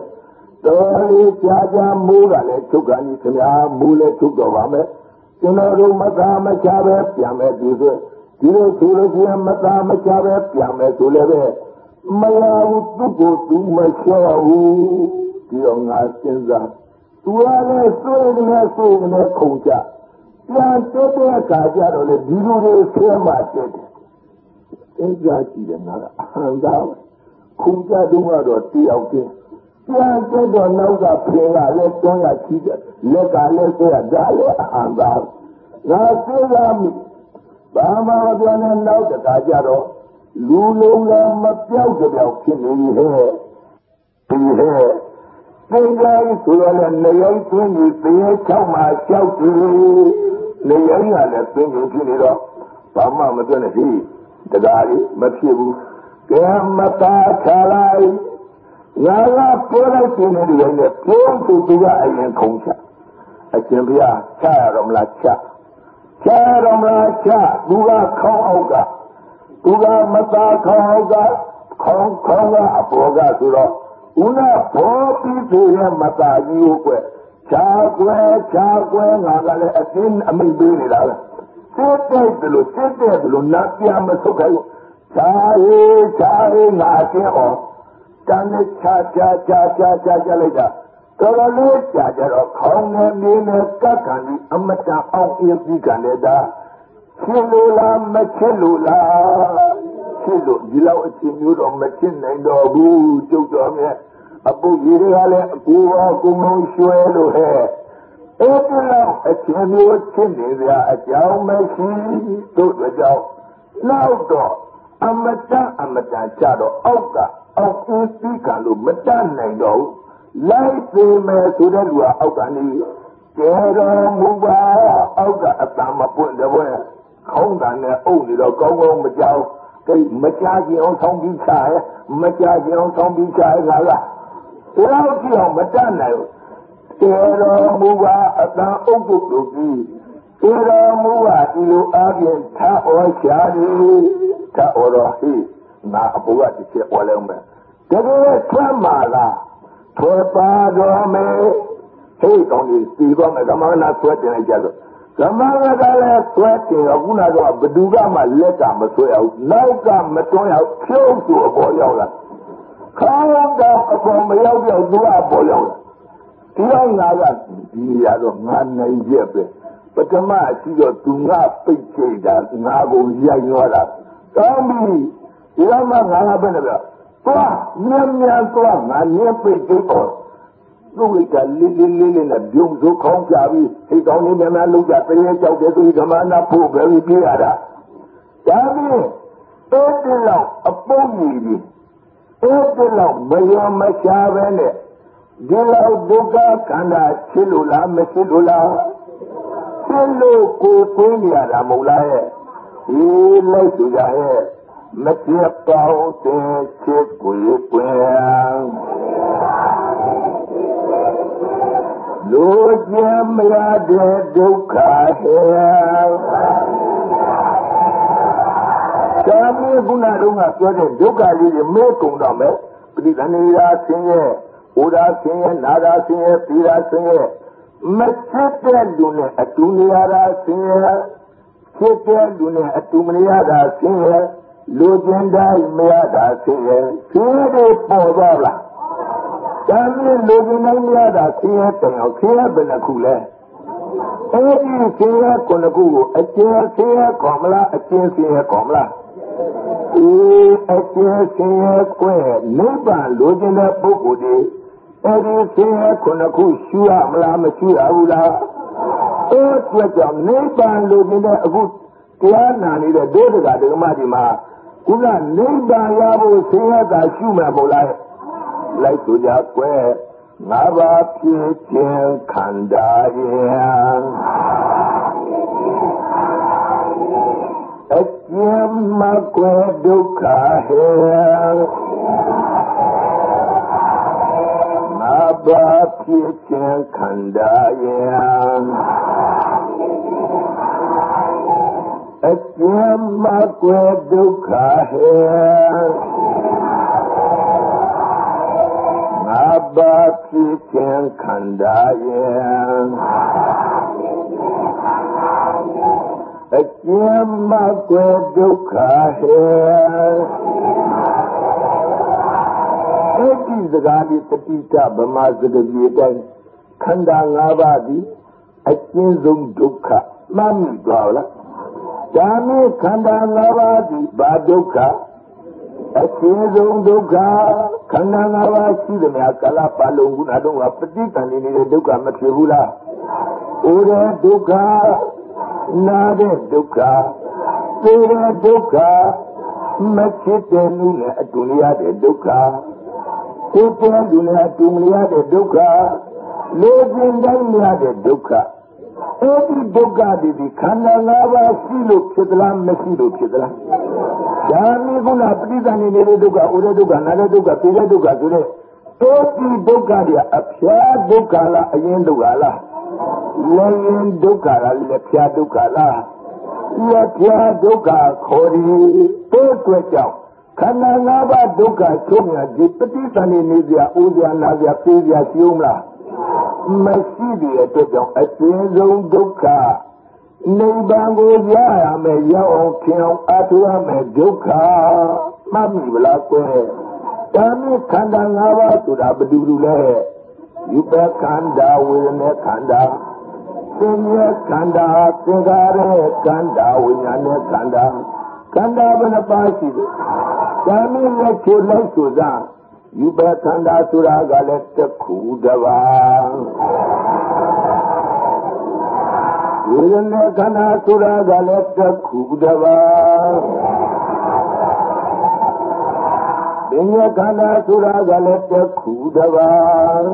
တော်လေးကြာကြာမိုးကလည်းချုပ်ကနေခင်ဗျာမိုးလည်းချုပ်တော့ပါမယ်ကျွန်တော်တို့မသာမချပဲပြန်မယ်ဒီဆို ဒီလိုဆိုလို့ရှိရင်မသာမချပဲပြန်မယ်ဆိုလည်းပဲမရဘူးသူ့ကိုသူမချောဘူးဒီတော့ငါစဉ်းစားသူကလည်းစွေးနေစွေးနေခုန်ကြပြန်တက်တဲ့အခါကျတော့လေဒီလိုတွေဆဲမှတက်တယ်အင်းကြားကြည့်တယ်ငါကအဟံသာခုန်ကြတော့တော့တယောက်တည်းပြန်တက်တော့နောက်ကဖင်ကလည်းတွန်းရချီးတယ်လက်ကလည်းဆွဲရဒါလည်းအဟံသာငါစဉ်းစားမိ ဘာမှမပြောနဲ့နောက်တခါကျတော့လူလုံးလည်းမပြောက်ကြပြောက်ဖြစ်နေဟဲ့ဒီဟဲ့သင်္ကြန်ဆိုရတဲ့နေရိုင်းသွင်းပြီးသေချောက်မှာကြောက်တယ်နေရိုင်းကလည်းသင်္ကြန်ဖြစ်နေတော့ဘာမှမပြောနဲ့ဒီတရားကြီးမဖြစ်ဘူးကဲမတာချလိုက်ငါကပြောလိုက်ခြင်းတွေနဲ့ပြုံးသူသူကအရင်ခုံချအရှင်ဘုရားချရတော့မလားချ ချရတော့မလားချသူကခေါင်းအောက်ကသူကမတာခေါင်းအောက်ကခေါင်းခေါင်းကအပေါ်ကဆိုတော့ဦးနာဘောပြီးဆိုရင်မတာကြီးကိုကွယ်ခြားကွယ်ခြားကွယ်ငါကလည်းအသိအမိတ်ပေးနေတာပဲစစ်တဲ့ဘလို့စစ်တဲ့ဘလို့နတ်ပြန်မဆုတ်ခိုင်းခြားရေးခြားရေးငါအချင်းအောင်တန်နဲ့ခြားခြားခြားခြားခြားခြားလိုက်တာ တော်တော်လေးကြာကြတော့ခေါင်းနဲ့မင်းနဲ့ကတ်ခံပြီးအမတန်အောင်အေးပြီးကန်တဲ့ဒါချစ်လို့လားမချစ်လို့လားချစ်လို့ဒီလောက်အချင်းမျိုးတော့မချစ်နိုင်တော့ဘူးကျုပ်တော်မြတ်အပုတ်ကြီးတွေကလည်းအကူရောကုံလုံးရွှဲလို့ဟဲ့အဲ့ဒီလောက်အချင်းမျိုးချစ်နေကြအကြောင်းမရှိတို့တို့ကြောင့်နောက်တော့အမတန်အမတန်ကြတော့အောက်ကအောက်အင်းပြီးကလို့မတတ်နိုင်တော့ဘူး လိုက်သေးမယ်ဆိုတဲ့လူကအောက်ကနေကျေတော်မူပါအောက်ကအတမပွင့်တဲ့ဘွဲခေါင်းတန်နဲ့အုပ်နေတော့ကောင်းကောင်းမကြောက်ကိမကြခြင်းအောင်ဆောင်းပြီးချရဲမကြခြင်းအောင်ဆောင်းပြီးချရဲငါကဒီလောက်ကြည့်အောင်မတတ်နိုင်ဘူးကျေတော်မူပါအတန်အုပ်တို့တို့ပြီးကျေတော်မူပါဒီလိုအားဖြင့်သာဩရှာသည်သာဩတော်ဟိငါအပေါ်ကတစ်ချက်ဩလဲမယ်တကယ်ဆွမ်းပါလား ထွက်ပါတော်မယ်ဟိတ်ကောင်းကြီးစီသွားမယ်ကမ္မနာဆွဲတင်လိုက်ကြဆိုကမ္မနာကလည်းဆွဲတင်တော့ခုနကတော့ဘဒူကမှလက်ကမဆွဲအောင်နောက်ကမတွန်းအောင်ဖြုတ်သူအပေါ်ရောက်လာခေါင်းတော့အပေါ်မရောက်တော့သူကအပေါ်ရောက်လာဒီတော့ငါကဒီနေရာတော့ငါနိုင်ရက်ပဲပထမအရှိတော့သူငါပိတ်ချိတ်တာငါကိုရိုက်သွားတာကောင်းပြီဒီတော့မှငါကဘယ်နဲ့ပြော သွားမြန်မြန်သွားငါညက်ပိတ်ချိတ်တော့သူ့ကလေးလေးလေးလေးနဲ့ပြုံးစိုးခေါင်းပြပြီးဟိတ်ကောင်းလေးမြန်မြန်လုံးကြတရေကြောက်တယ်ဆိုပြီးဓမ္မနာဖို့ပဲပြေးရတာဒါပြီးအဲ့ဒီလောက်အပုံကြီးကြီးအဲ့ဒီလောက်မယောမရှားပဲနဲ့ဒီလောက်ဒုက္ခခန္ဓာချစ်လို့လားမချစ်လို့လားချစ်လို့ကိုသွင်းရတာမဟုတ်လားရဲ့ဒီလိုက်ကြရဲ့ မချစ်ပေါင်းတဲ့ချစ်ကိုပွင့်လိုချင်မရတဲ့ဒုက္ခဟေသာမီးခုနတုန်းကပြောတဲ့ဒုက္ခလေးတွေမဲကုန်တော့မယ်ပဋိသန္ဓေရာဆင်းရဲဩဒါဆင်းရဲနာတာဆင်းရဲသီရာဆင်းရဲမချက်တဲ့လူနဲ့အတူနေရတာဆင်းရဲဖြစ်တဲ့လူနဲ့အတူမနေရတာဆင်းရဲ လူကျင်တိုင်းမရတာဆင်းရဲဆင်းရဲတွေပေါ်သွားလားဒါမျိုးလူကျင်တိုင်းမရတာဆင်းရဲတယ်အောင်ဆင်းရဲဘယ်နှခုလဲအဲဒီဆင်းရဲခုနှစ်ခုကိုအကျဉ်းဆင်းရဲခေါ်မလားအကျဉ်းဆင်းရဲခေါ်မလားအေးအကျဉ်းဆင်းရဲကွဲနိဗ္ဗာန်လိုချင်တဲ့ပုဂ္ဂိုလ်တွေအဲဒီဆင်းရဲခုနှစ်ခုရှုရမလားမရှိရဘူးလားအဲ့အတွက်ကြောင့်နိဗ္ဗာန်လိုချင်တဲ့အခုတရားနာနေတဲ့ဒုဒကဒကမဒီမှာ ခုနနိဗ္ဗာန်ရဖို့ဆင်းရဲတာရှုမှာမဟုတ်လားလိုက်ဆိုကြကွယ်ငါးပါးဖြစ်ခြင်းခန္ဓာရဲ့အကျဉ်းမကွယ်ဒုက္ခဟေငါးပါးဖြစ်ခြင်းခန္ဓာရဲ့ အကျဉ်းမကွယ်ဒုက္ခဟေငါးပါးဖြစ်ခြင်းခန္ဓာရဲ့အကျဉ်းမကွယ်ဒုက္ခဟေအဲ့ဒီစကားဒီတတိတဗမာစကားပြေတိုင်းခန္ဓာ၅ပါးသည်အကျဉ်းဆုံးဒုက္ခမှတ်မိသွားလား ဒါမျိုးခန္ဓာ၅ပါးသည်ဘာဒုက္ခအကျဉ်းဆုံးဒုက္ခခန္ဓာ၅ပါးရှိသမျှကာလပတ်လုံးခုနတော့ပฏิတန်နေတဲ့ဒုက္ခမဖြစ်ဘူးလားဩရဒုက္ခနာတဲ့ဒုက္ခသေတဲ့ဒုက္ခမဖြစ်တဲ့လူနဲ့အတူနေရတဲ့ဒုက္ခကိုယ်ပေါ်လူနဲ့အတူနေရတဲ့ဒုက္ခလူကျင်တိုင်းရတဲ့ဒုက္ခ အဲ့ဒီဒုက္ခတွေဒီခန္ဓာ၅ပါးရှိလို့ဖြစ်သလားမရှိလို့ဖြစ်သလားဒါမျိုးကပဋိသန္ဓေနေတဲ့ဒုက္ခဥရဒုက္ခနာတဲ့ဒုက္ခသေတဲ့ဒုက္ခဆိုတဲ့အဲ့ဒီဒုက္ခတွေအဖျားဒုက္ခလားအရင်ဒုက္ခလားလည်းရင်ဒုက္ခလားလက်ဖျားဒုက္ခလားလက်ဖျားဒုက္ခခေါ်ဒီတိုးတွက်ကြောင့်ခန္ဓာ၅ပါးဒုက္ခချုပ်မြဒီပฏิသန္ဓေနေပြအိုးပြနာပြပြေးပြရှုံးလား မရှိတဲ့အတွက်ကြောင့်အကျဉ်းဆုံးဒုက္ခနိဗ္ဗာန်ကိုရရမယ်ရောက်အောင်ခင်အောင်အထုရမယ်ဒုက္ခမှတ်မိဗလားကွယ်ဒါနဲ့ခန္ဓာ၅ပါးဆိုတာဘယ်သူလူလဲယူပခန္ဓာဝေဒနာခန္ဓာသင်္ညခန္ဓာသင်္ခါရခန္ဓာဝိညာဉ်နဲ့ခန္ဓာခန္ဓာဘယ်နှပါးရှိလဲဒါနဲ့လက်ချိုလိုက်ဆိုစား ယူပခန္ဓာဆိုတာကလည်းတစ်ခုတပါးဝေဒနာခန္ဓာဆိုတာကလည်းတစ်ခုတပါးပညာခန္ဓာဆိုတာကလည်းတစ်ခုတပါး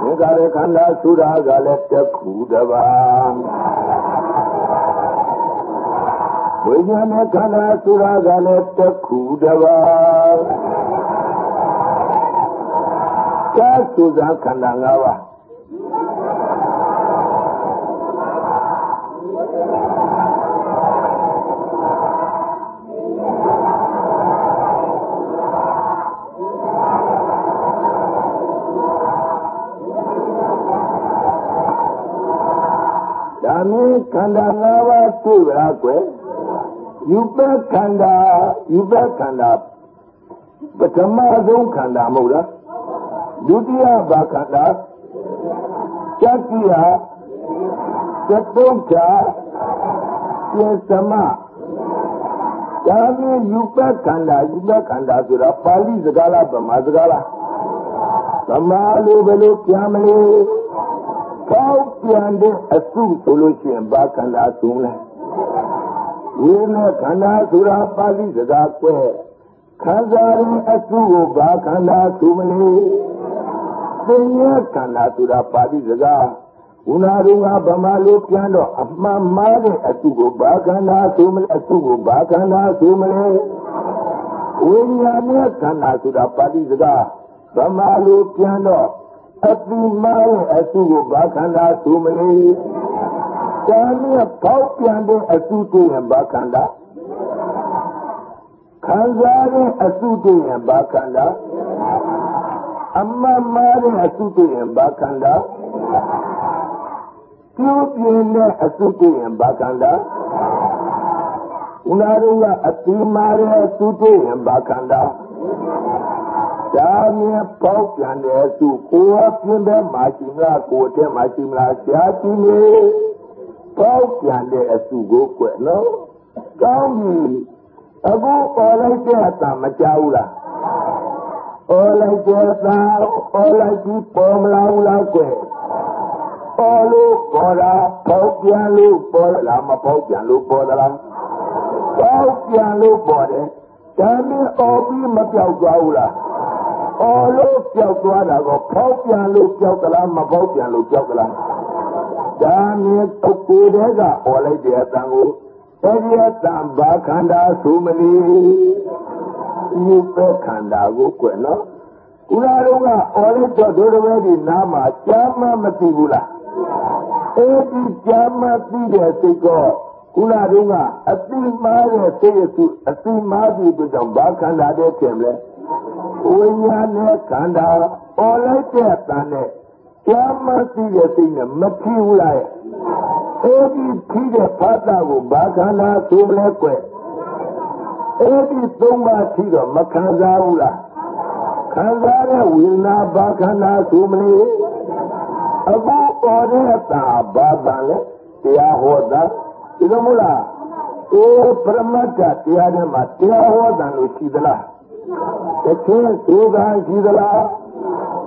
သင်္ခါရခန္ဓာဆိုတာကလည်းတစ်ခုတပါး ဝိညာဉ်ခန္ဓာဆိုတာကလည်းတစ်ခုတပါးသာသုဇာခန္ဓာ၅ပါးဒါမျိုးခန္ဓာ၅ပါးတွေ့ကြကွယ် ယူပခန္ဓာယူပခန္ဓာပထမဆုံးခန္ဓာမဟုတ်လားဒုတိယဘာခန္ဓာတတိယသတုဋ္ဌာပြေသမဒါမျိုးယူပခန္ဓာယူပခန္ဓာဆိုတာပါဠိစကားလားဗမာစကားလားဗမာလိုဘယ်လိုပြန်မလဲကောက်ပြန်တဲ့အစုဆိုလို့ရှိရင်ဘာခန္ဓာဆုံးလဲ ဝိညာဉ်ခန္ဓာဆိုတာပါဠိစကားကွဲခံစားရင်အစုကိုဘာခန္ဓာဆိုမလဲသင်္ညခန္ဓာဆိုတာပါဠိစကားဝနာရုံကဗမာလိုပြန်တော့အမှန်မှားတဲ့အစုကိုဘာခန္ဓာဆိုမလဲအစုကိုဘာခန္ဓာဆိုမလဲဝိညာဉ်နဲ့ခန္ဓာဆိုတာပါဠိစကားဗမာလိုပြန်တော့အတိမာရဲ့အစုကိုဘာခန္ဓာဆိုမလဲ။ ဒါနဲ့ပေါက်ပြန်တဲ့အစုတွေ့ရင်ဘာခန္ဓာခံစားတဲ့အစုတွေ့ရင်ဘာခန္ဓာအမတ်မားတဲ့အစုတွေ့ရင်ဘာခန္ဓာကျိုးပြင်းတဲ့အစုတွေ့ရင်ဘာခန္ဓာဦးနာရကအတိမာရဲ့အစုတွေ့ရင်ဘာခန္ဓာဒါမြင်ပေါက်ပြန်တဲ့အစုကိုယ်ပြင်းတဲ့မာရှိမလားကိုယ်တဲ့မာရှိမလားရှားကြည့်နေ ပေါက်ပြန်တဲ့အစုကိုကွယ်နော်ကောင်းပြီအခုပေါ်လိုက်တဲ့အတမကြောက်လားပေါ်လိုက်တဲ့အတပေါ်လိုက်ပြီးပေါ်မလာဘူးလားကွယ်ပေါ်လို့ပေါ်တာပေါက်ပြန်လို့ပေါ်လားမပေါက်ပြန်လို့ပေါ်သလားပေါက်ပြန်လို့ပေါ်တယ်ဒါနဲ့အော်ပြီးမပြောက်သွားဘူးလားအော်လို့ပြောက်သွားတာကိုဖောက်ပြန်လို့ပြောက်သလားမဖောက်ပြန်လို့ပြောက်သလားဒါ နဲ့ပုဂ္ဂိုလ်တွေကအော်လိုက်တဲ့အတန်ကိုအဲဒီအတန်ဘာခန္ဓာဆိုမလီဒီပဲခန္ဓာကိုကွယ်နော်ဥရာတို့ကအော်လိုက်တော့ဒုရဝဲဒီနားမှာကြားမမသိဘူးလားအဲဒီကြားမသိတဲ့စိတ်ကခုနတုန်းကအတိမားတဲ့စိတ်အစုအတိမားပြီးတော့ကြောင့်ဘာခန္ဓာတဲ့ထင်လဲဝိညာဉ်နဲ့ခန္ဓာပေါ်လိုက်တဲ့အတန်နဲ့ ကြားမသိတဲ့စိတ်နဲ့မထီဘူးလားအဲဒီထီတဲ့ဖတ်တာကိုဘာခန္ဓာဆိုမလဲကွအဲဒီသုံးပါးထီတော့မခံစားဘူးလားခံစားတဲ့ဝိညာဉ်ဘာခန္ဓာဆိုမလဲအခုပေါ်တဲ့အတာဘာတန်လဲတရားဟောတာဒီလိုမလားအေးပရမတ္တတရားထဲမှာတရားဟောတာလို့ရှိသလားတခြင်းသေကံရှိသလားဘုရားတို့ကဘုံကြီးဩဇာရှိသလား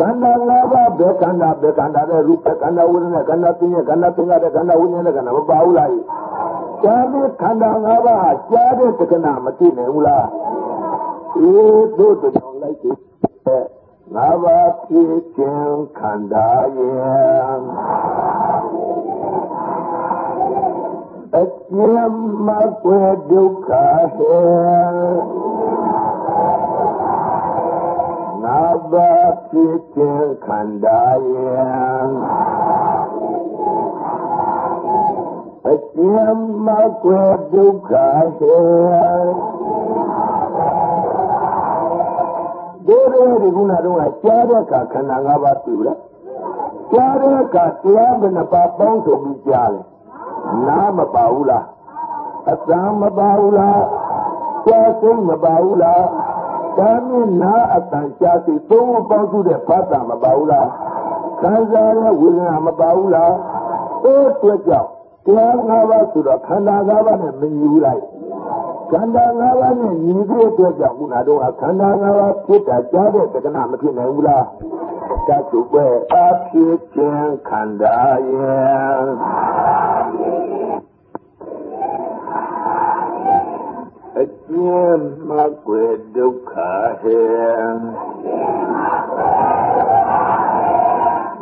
ခန္ဓာထည့်မလဲကွယ်ဘုရားတို့ကပြောတဲ့သင်္ရခန္ဓာတွေဒါနဲ့ကြားတဲ့အကြားလေးတစ်ခုတည်းမှာခန္ဓာဘယ်နှပါပါသွားခန္ဓာ၅ပါးဘယ်ခန္ဓာဘယ်ခန္ဓာတဲ့ရူပခန္ဓာဝိညာဉ်ခန္ဓာသိဉ္ဇခန္ဓာသင်္ခါရခန္ဓာဝိညာဉ်ခန္ဓာမပါဘူးလားကြားတဲ့ခန္ဓာ၅ပါးဟာကြားတဲ့တက္ကနာမသိနိုင်ဘူးလားအေးတို့တော်လိုက်တယ်ငါးပါးဖြစ်ခြင်းခန္ဓာရဲ့အကျဉ်းမကွယ်ဒုက္ခဟေ ငါးပါးဖြစ်ခြင်းခန္ဓာရဲ့အကျဉ်းမကွယ်ဒုက္ခဟေဒီလိုဒီကုနာတော့ကြားတဲ့အခါခန္ဓာ၅ပါးသိဘူးလားကြားတဲ့အခါတရားဘယ်နှပါပေါင်းဆိုပြီးကြားတယ်နားမပါဘူးလားအတန်မပါဘူးလားကြားစိတ်မပါဘူးလား ဒါနဲ့နားအတန်ကြားစိတ်သုံးပေါင်းစုတဲ့ဘာသာမပါဘူးလားခံစားရဝေဒနာမပါဘူးလားအဲအတွက်ကြောင့်တရား၅ပါးဆိုတော့ခန္ဓာ၅ပါးနဲ့မညီဘူးလားခန္ဓာ၅ပါးနဲ့ညီတဲ့အတွက်ကြောင့်ခုနတော့ခန္ဓာ၅ပါးဖြစ်တာကြားတဲ့တက္ကနာမဖြစ်နိုင်ဘူးလားတတ်ွယ်အဖြစ်ခြင်းခန္ဓာရဲ့ အကျဉ်းမကွယ်ဒုက္ခဟေ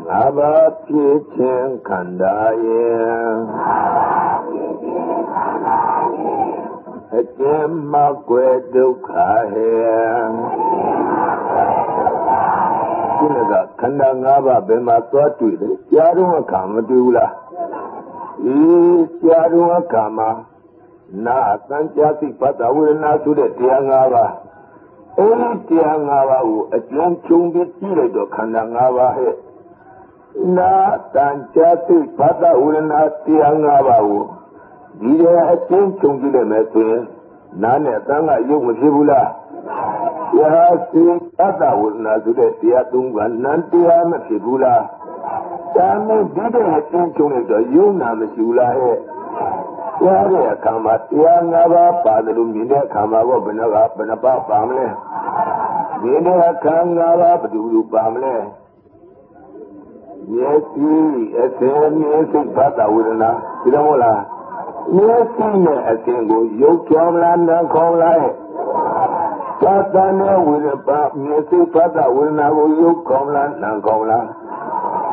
ငါဘာဖြစ်ခြင်းခန္ဓာရဲ့အကျဉ်းမကွယ်ဒုက္ခဟေဒီနေ့ကခန္ဓာ၅ပါးဘယ်မှာသွားတွေ့လဲကြားတော့အခါမတွေ့ဘူးလားအေးကြားတော့အခါမှာ နာသံကြာသိပတ္တဝေဒနာဆိုတဲ့တရား၅ပါးအဲဒီတရား၅ပါးကိုအကျဉ်းချုပ်ပြီးကြည့်လိုက်တော့ခန္ဓာ၅ပါးဟဲ့နာတန်ကြာသိပတ္တဝေဒနာတရား၅ပါးကိုဒီတဲ့အကျဉ်းချုပ်ကြည့်လိုက်မယ်ဆိုရင်နာနဲ့အတန်းကရုပ်မဖြစ်ဘူးလားရာစီပတ္တဝေဒနာဆိုတဲ့တရားသုံးကနံတရားမဖြစ်ဘူးလားဒါနဲ့ဒီတဲ့အကျဉ်းချုပ်လိုက်တော့ယုံနာမရှိဘူးလားဟဲ့ ကြားတဲ့အခါမှာတရား၅ပါးပါတယ်လို့မြင်တဲ့အခါမှာတော့ဘယ်နှကဘယ်နှပါပါမလဲမြင်တဲ့အခါ၅ပါးဘယ်သူလူပါမလဲမျက်စိအစင်းမျက်စိဘတ်တဝေဒနာသဒီတော့ဟုတ်လားမျက်စိနဲ့အစဉ်ကိုရုပ်ကြောမလားနာခေါမလားသာသနာဝိရပမျက်စိပတ်တာဝိညာကိုရုပ်ခေါမလားနာခေါမလား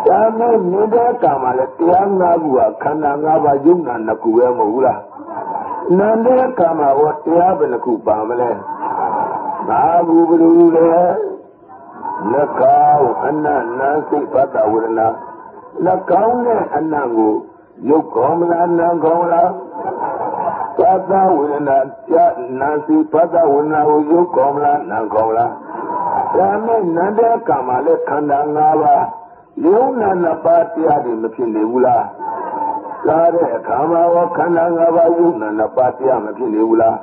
ဒါနဲ့မြင်တဲ့အခါမှာလည်းတရားငါးခုကခန္ဓာငါးပါးယုံနာနှစ်ခုပဲမဟုတ်ဘူးလားနာတဲ့အခါမှာဟောတရားဘယ်နှခုပါမလဲငါးခုဘယ်လိုလဲနှကောင်းအနတ်နာစိတ်ပတ်တာဝိရဏနှကောင်းနဲ့အနတ်ကိုရုပ်ခေါမလားနာခေါမလားသာသဝိရဏကြနာစီပတ်တာဝိရဏကိုရုပ်ခေါမလားနာခေါမလားဒါနဲ့နာတဲ့အခါမှာလည်းခန္ဓာ၅ပါး ယုံနာနှစ်ပါးတရားတွေမဖြစ်နေဘူးလားစားတဲ့အခါမှာရောခန္ဓာ၅ပါးယုံနာနှစ်ပါးတရားမဖြစ်နေဘူးလား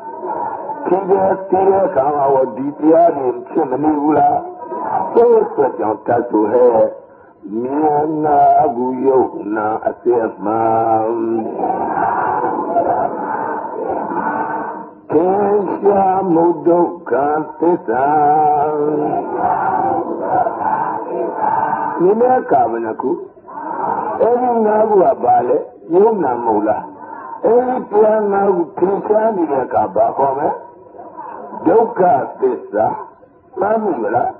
ဖြစ်တဲ့တရားအခါမှာရောဒီတရားတွေဖြစ်မနေဘူးလားသို့ဆိုကြောင့်တတ်ဆိုဟဲ့မြာနာဘူးယုံနာအစေမှန်ကေရှာမုဒုက္ခသစ္စာ နိမေကာမနကုအဲ့ဒီငါးခုကပါလေယုံနာမဟုတ်လားအဲ့ဒီတရားငါးခုထင်ရှားနေတဲ့ကဘာခေါ်မလဲဒုက္ခသစ္စာမှန်ပြီလား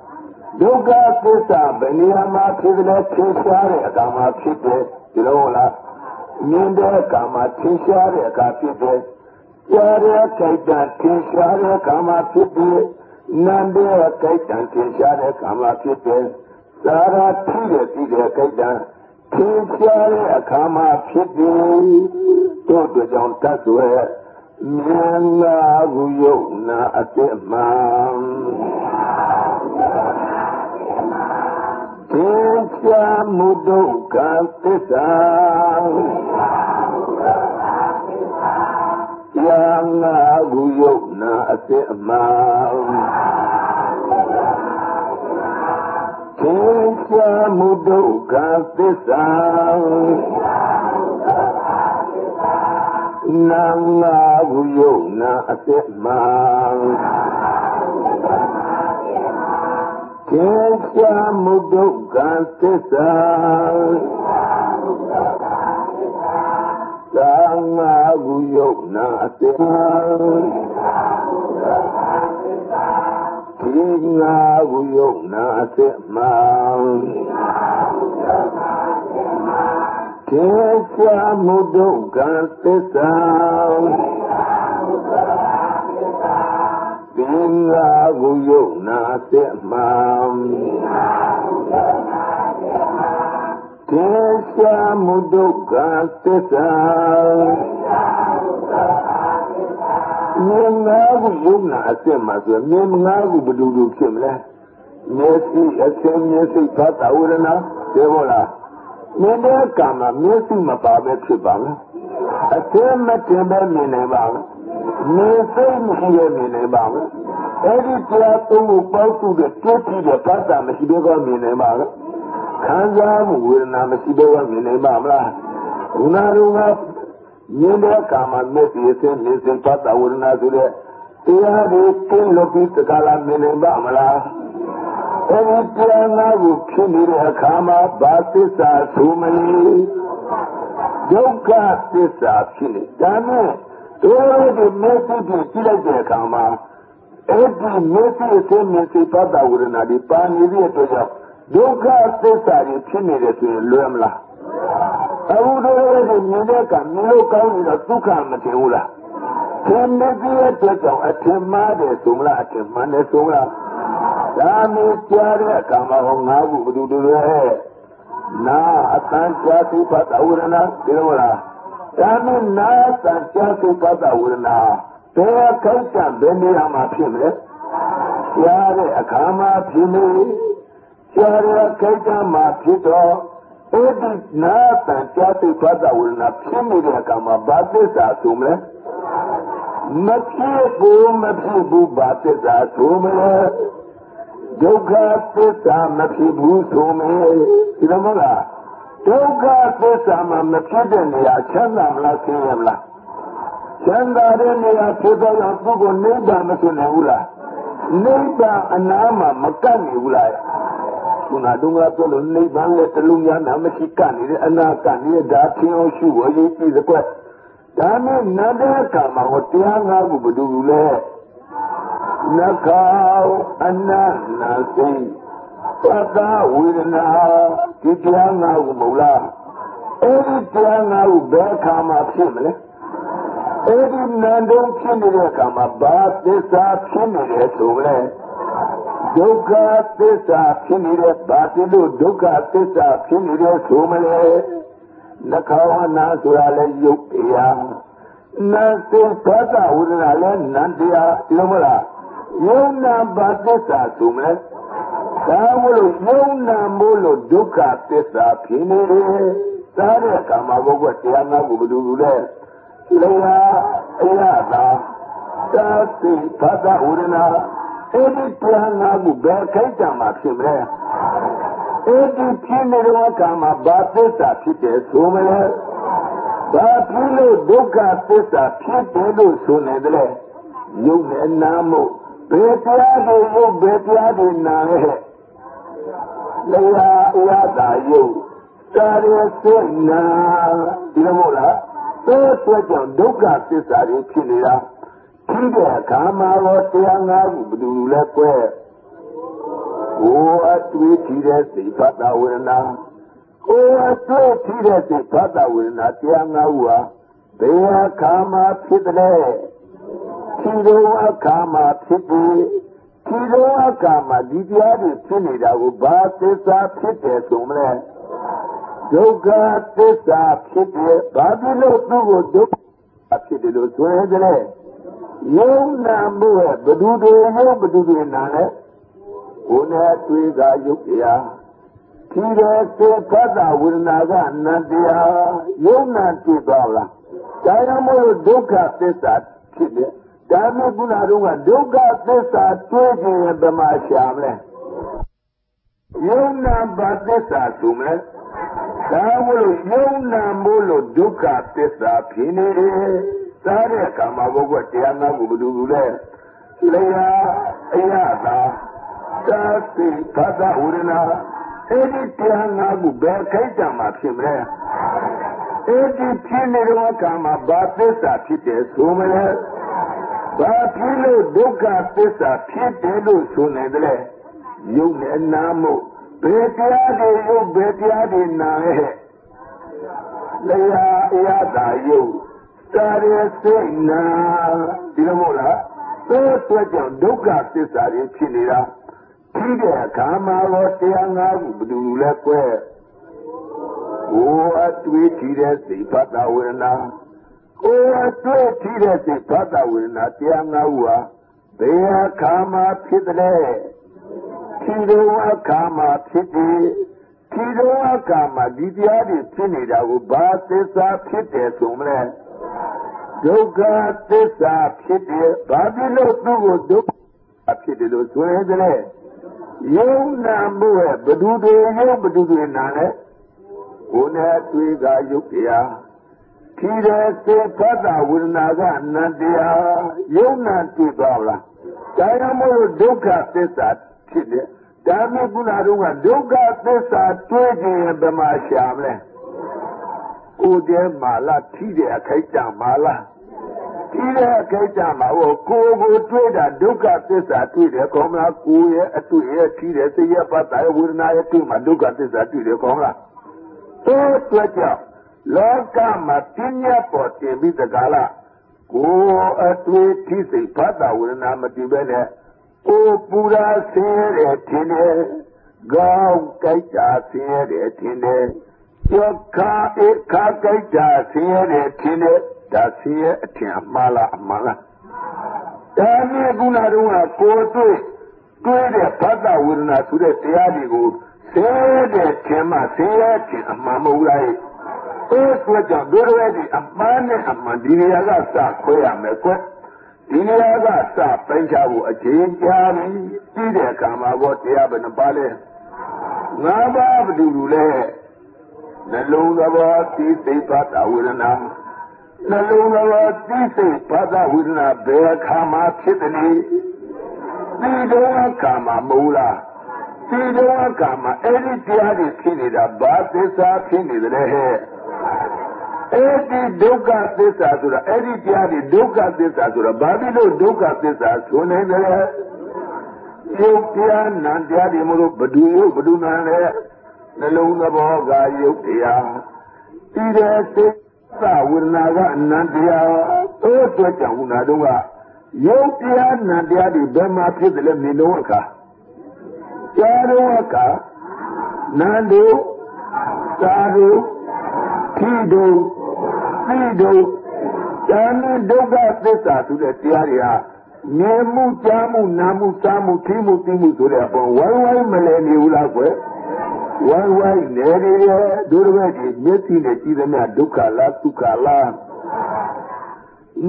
ဒုက္ခသစ္စာဘယ်နေရာမှာဖြစ်တယ်ထင်ရှားတဲ့အခါမှာဖြစ်တယ်ဒီလိုဟုတ်လားမြင်တဲ့အခါမှာထင်ရှားတဲ့အခါဖြစ်တယ်ကြားတဲ့ကြိုက်တာထင်ရှားတဲ့အခါမှာဖြစ်တယ်နာမ်တဲ့ကြိုက်တာထင်ရှားတဲ့အခါမှာဖြစ်တယ် သာရာထိတဲ့ပြီးတဲ့ကြိုက်တာထင်ရှားတဲ့အခါမှာဖြစ်တယ်တို့တို့ကြောင့်တတ်ဆိုရဲ့မြင်လာဟုယုံနာအတိမှန်သေချာမုဒုက္ခသစ္စာယံငါဟုယုံနာအတိမှ န်သေချာမုဒုက္ခသစ္စာနာငါဟုယုံနာအတိမှန်သေချာမုဒုက္ခသစ္စာသာငါဟုယုံနာအတိမှ န်ဒီငါဟုယုံနာအတိမှန်သေချာမုဒုက္ခသစ္စာသင်္ဃာကိုယုံနာစေမှန်သေချာမုဒုက္ခသစ္စာ မြင်ငါကိုယုံနာအစစ်မှာဆိုမြင်ငါကိုဘယ်လိုလိုဖြစ်မလဲမျက်စိအစင်းမျက်စိသတ္တဝရဏသေဘောလားမြင်တဲ့ကံမှာမျက်စိမပါပဲဖြစ်ပါလားအသင်းမတင်ပဲမြင်နေပါလားမြင်စိတ်မရှိပဲမြင်နေပါလားအဲ့ဒီတရားသုံးခုပေါင်းစုတဲ့တွေ့ကြည့်တဲ့ပတ်တာမရှိဘဲကမြင်နေပါလားခံစားမှုဝေဒနာမရှိဘဲကမြင်နေပါမလားဘုနာတို့က မြင်တဲ့ကံမှာမျက်စိအစင်းမြင်စိတ်ပတ်တာဝေဒနာဆိုတဲ့တရားတွေကင်းလို့ပြီးတကလားမြင်နေပါမလားအဲဒီတရားနာကိုဖြစ်နေတဲ့အခါမှာဘာသစ္စာဆိုမလဲဒုက္ခသစ္စာဖြ အခါမှာအဲ့ဒီမျက်စိအစစ်မျက်စိပတ်တာဝရဏဒီပါနေတဲ့အတွက်ကြောင့်ဒုက္ခသစ္စာတွေဖြစ်နေတယ်ဆိုရင်လွယ်မလားအခုတို့ဒီမြင်တဲ့ကမြင်လို့ကောင်းနေတော့ဒုက္ခမထင်ဘူးလားသင်္နေရဲ့အတွက်ကြောင့်အထင်မှားတယ်ဆိုမလားအထင်မှန်တယ်ဆိုမလားဒါမျိုးကြားတဲ့အခါမှာဟောငါးခုဘယ်သူတို့လဲနာအတန်ကြားသူပတ်ဝရဏဒီလိုလားဒါမျိုးနာအတန်ကြားသူပတ်ဝရဏဘယ်ခိုက်တာဘယ်နေရာမှာဖြစ်မလဲကြားတဲ့အခါမှာဖြစ်နေကြားတဲ့ခိုက်တာမှာဖြစ်တော့ အဲ့ဒီနာအတန်ကြားသူပတ်ဝရဏဖြစ်နေတဲ့အခါမှာဘာသစ္စာဆိုမလဲမဖြစ်ဘူးမဖြစ်ဘူးဘာသစ္စာဆိုမလဲဒုက္ခသစ္စာမဖြစ်ဘူးဆိုမယ်ဒီလိုမဟုတ်လားဒုက္ခသစ္စာမှာမဖြစ်တဲ့နေရာချမ်းသာမလားဆင်းရဲမလားချမ်းသာတဲ့နေရာဖြစ်တော့သူ့ကိုနိဗ္ဗာန်မဆိုနိုင်ဘူးလားနိဗ္ဗာန်အနာမှာမကတ်နိုင်ဘူးလား ခုနတုန်းကပြောလို့နိဗ္ဗာန်နဲ့တလုံးညာနာမရှိကနေတဲ့အနာကနေတဲ့ဒါသင်အောင်ရှုဝရေးကြည့်တဲ့ကွဒါနဲ့နတ်တဲ့အခါမှာဟောတရားငါးခုဘယ်သူလဲနှခေါင်းအနတ်နာစိသတ္တဝေဒနာဒီတရားငါးခုမဟုတ်လားအဲ့ဒီတရားငါးခုဘယ်အခါမှာဖြစ်မလဲအဲ့ဒီနန္တုံဖြစ်နေတဲ့အခါမှာဘာသစ္စာဖြစ်နေတယ်ဆိုလဲ ဒုက္ခသစ္စာဖြစ်နေတဲ့ဘာဖြစ်လို့ဒုက္ခသစ္စာဖြစ်နေတယ်ဆိုမလဲနှခေါင်းနာဆိုတာလဲယုတ်တရားနာစိတ်ဘာသာဝိဒနာလဲနန္တရားဒီလိုမလားယုံနာဘာသစ္စာဆိုမလဲဒါမလို့ယုံနာမို့လို့ဒုက္ခသစ္စာဖြစ်နေတယ်သားတဲ့ကာမဘုကတရားငါးခုဘယ်လိုလုပ်လဲလေယာအရသာသာသိဘာသာဝိဒနာ အဲ့ဒီတရားငါးခုဘယ်ခိုက်တံမှာဖြစ်မလဲအဲ့ဒီဖြစ်နေတဲ့ကာမဘာသစ္စာဖြစ်တယ်ဆိုမလဲဘာဖြစ်လို့ဒုက္ခသစ္စာဖြစ်တယ်လို့ဆိုနေတယ်ယုံနဲ့နာမို့ဘယ်တရားကိုယုတ်ဘယ်တရားကိုနာလဲလေယာအရသာယုတ်ကာရစိတ်နာဒီလိုမဟုတ်လားသို့အတွက်ကြောင့်ဒုက္ခသစ္စာတွေဖြစ်နေတာ ဖြစ်တဲ့အခါမှာတော့တရားငါးခုဘယ်လိုလဲကွဲဟိုအတွေ့ထီတဲ့စိတ်ဖတ်တာဝေဒနာဟိုအတွေ့ထီတဲ့စိတ်ဖတ်တာဝေဒနာတရားငါးခုဟာဘယ်အခါမှာဖြစ်တယ်ခြေတော်အခါမှာဖြစ်ပြီးခြေတော်အခါမှာဒီတရားတွေဖြစ်နေတာကိုဘာသစ္စာဖြစ်တယ်ဆိုမလဲဒုက္ခသစ္စာဖြစ်တယ်ဘာဖြစ်လို့သူ့ကိုဒုက္ခဖြစ်တယ်လို့ဆိုရတ ယ်ယုံနာမှုရဲ့ဘဒုတွေယုံဘဒုတွေနာလဲဘုနဲ့တွေ့ကယုတ်တရားခြေတော်စေဖတ်တာဝေဒနာကအနတ္တရားယုံနာတွေ့သွားလားဒါကြောင့်မို့လို့ဒုက္ခသစ္စာဖြစ်တယ်ဒါမျိုးကုနာတို့ကဒုက္ခသစ္စာတွေ့ခြင်းဘယ်မှာရှာမလဲယုံနာဘာသစ္စာဆိုမလဲဒါမို့လို့ယုံနာမို့လို့ဒုက္ခသစ္စာဖြစ်နေတယ် စားတဲ့ကာမဘုကတရားနာကိုဘယ်လိုလုပ်လဲလေယာအရသာသာသိသတ္တဝရဏအဲ့ဒီတရားနာကိုဘယ်ခိုက်တံမှာဖြစ်မလဲအဲ့ဒီဖြစ်နေတဲ့ကာမဘာသစ္စာဖြစ်တယ်ဆိုမလဲဘာဖြစ်လို့ဒုက္ခသစ္စာဖြစ်တယ်လို့ဆိုနေတယ်ယုံနဲ့နာမှုဘယ်တရားတွေယုတ်ဘယ်တရားတွေနာရဲ့လေယာအရသာယု တ်စာရစိတ်နာဒီလိုမဟုတ်လားသို့အတွက်ကြောင့်ဒုက္ခသစ္စာတွေဖြစ်နေတာဖြစ်တဲ့အခါမှာတော့တရားငါးခုဘယ်သူလဲကွဲဟိုအတွေ့ထီတဲ့စိတ်ဖတ်တာဝေဒနာကိုယ်အတွေ့ထီတဲ့စိတ်ဖတ်တာဝေဒနာတရားငါးခုဟာဘယ်အခါမှာဖြစ်တယ်ခြေတော်အခါမှာဖြစ်တယ်ခြေတော်အခါမှာဒီတရားတွေဖြစ်နေတာကိုဘာသစ္စာဖြစ်တယ်ဆိုမလဲ ဒုက္ခသစ္စာဖြစ်တယ်ဘာဖြစ်လို့သူ့ကိုဒုက္ခဖြစ်တယ်လို့ဆိုရတယ်ယုံနာမှုရဲ့ဘဒုတွေယုံဘဒုတွေနာလဲကိုယ်နဲ့တွေ့ကယုတ်တရားခီးတဲ့စေဖတ်တာဝေဒနာကအနတ္တရားယုံနာတွေ့သွားလားဒါကြောင့်မို့ဒုက္ခသစ္စာဖြစ်တယ်ဒါမျိုးကုနာတို့ကဒုက္ခသစ္စာတွေ့ခြင်းဘယ်မှာရှာမလဲ ကိုယ်တည်းမာလားထိတဲ့အခိုက်တံမာလားထိတဲ့အခိုက်တံမှာဟိုကိုယ်ကိုတွေ့တာဒုက္ခသစ္စာတွေ့တယ်ကောင်းလားကိုယ်ရဲ့အတွေ့ရဲ့ထိတဲ့စိတ်ရဲ့ပတ်တာရဲ့ဝေဒနာရဲ့တွေ့မှာဒုက္ခသစ္စာတွေ့တယ်ကောင်းလားသို့အတွက်ကြောင့်လောကမှာပညာပေါ်တင်ပြီးတကားလားကိုယ်အတွေ့ထိစိတ်ပတ်တာဝေဒနာမတည်ပဲနဲ့ကိုပူရာဆင်းရဲတယ်ထင်တယ်ကောင်းကြိုက်တာဆင်းရဲတယ်ထင်တယ် ကျော်ခါအခါကြိုက်တာဆင်းရဲတယ်ထင်တယ်ဒါဆင်းရဲအထင်အမှားလားအမှန်လားဒါမျိုးကုနာတော့ကိုတွေ့တွေ့တဲ့ဘတ်တဝေဒနာဆိုတဲ့တရားတွေကိုဆင်းရဲတဲ့ထင်မှဆင်းရဲခြင်းအမှန်မဟုတ်လားအဲ့အတွက်ကြောင့်ဒုရဝဲဒီအမှန်နဲ့အမှန်ဒီနေရာကစခွဲရမယ်ကွဒီနေရာကစပိုင်းခြားဖို့အချိန်ကြာပြီပြီးတဲ့အခါမှာဘောတရားဘယ်နှပါလဲငါးပါးဘယ်လိုလဲ နှလုံးသဘောသိစိတ်ပါတဝေဒနာနှလုံးသဘောသိစိတ်ပါတဝေဒနာဘယ်အခါမှာဖြစ်တယ်ဒီတော့အခါမှာမဟုတ်လားဒီတော့ကမှအဲ့ဒီတရားတွေဖြစ်နေတာဘာသစ္စာဖြစ်နေတယ်ဟဲ့အဲ့ဒီဒုက္ခသစ္စာဆိုတာအဲ့ဒီတရားတွေဒုက္ခသစ္စာဆိုတာဘာဖြစ်လို့ဒုက္ခသစ္စာဆိုနေတယ်ယုတ်တရားနံတရားတွေမလို့ဘဒုယုတ်ဘဒုနံလဲ နှလုံးသဘောကယုတ်တရားဒီတဲ့စိတ်သဝေဒနာကအနန္တရားသို့အတွက်ကြောင့်ခုနတော့ကယုတ်တရားနံတရားတွေဘယ်မှာဖြစ်တယ်လဲမြင်တော့အခါကြားတော့အခါနန္တုသာတုခိတုသိတုဉာဏ်ဒုက္ခသစ္စာဆိုတဲ့တရားတွေဟာမြင်မှုကြားမှုနားမှုစားမှုထိမှုသိမှုဆိုတဲ့အပေါ်ဝိုင်းဝိုင်းမလဲနေဘူးလားကွယ် ဝိုင်းဝိုင်းနေနေရဲ့ဒုရဝဲကြီးမျက်စိနဲ့ကြည့်သမျှဒုက္ခလားဒုက္ခလား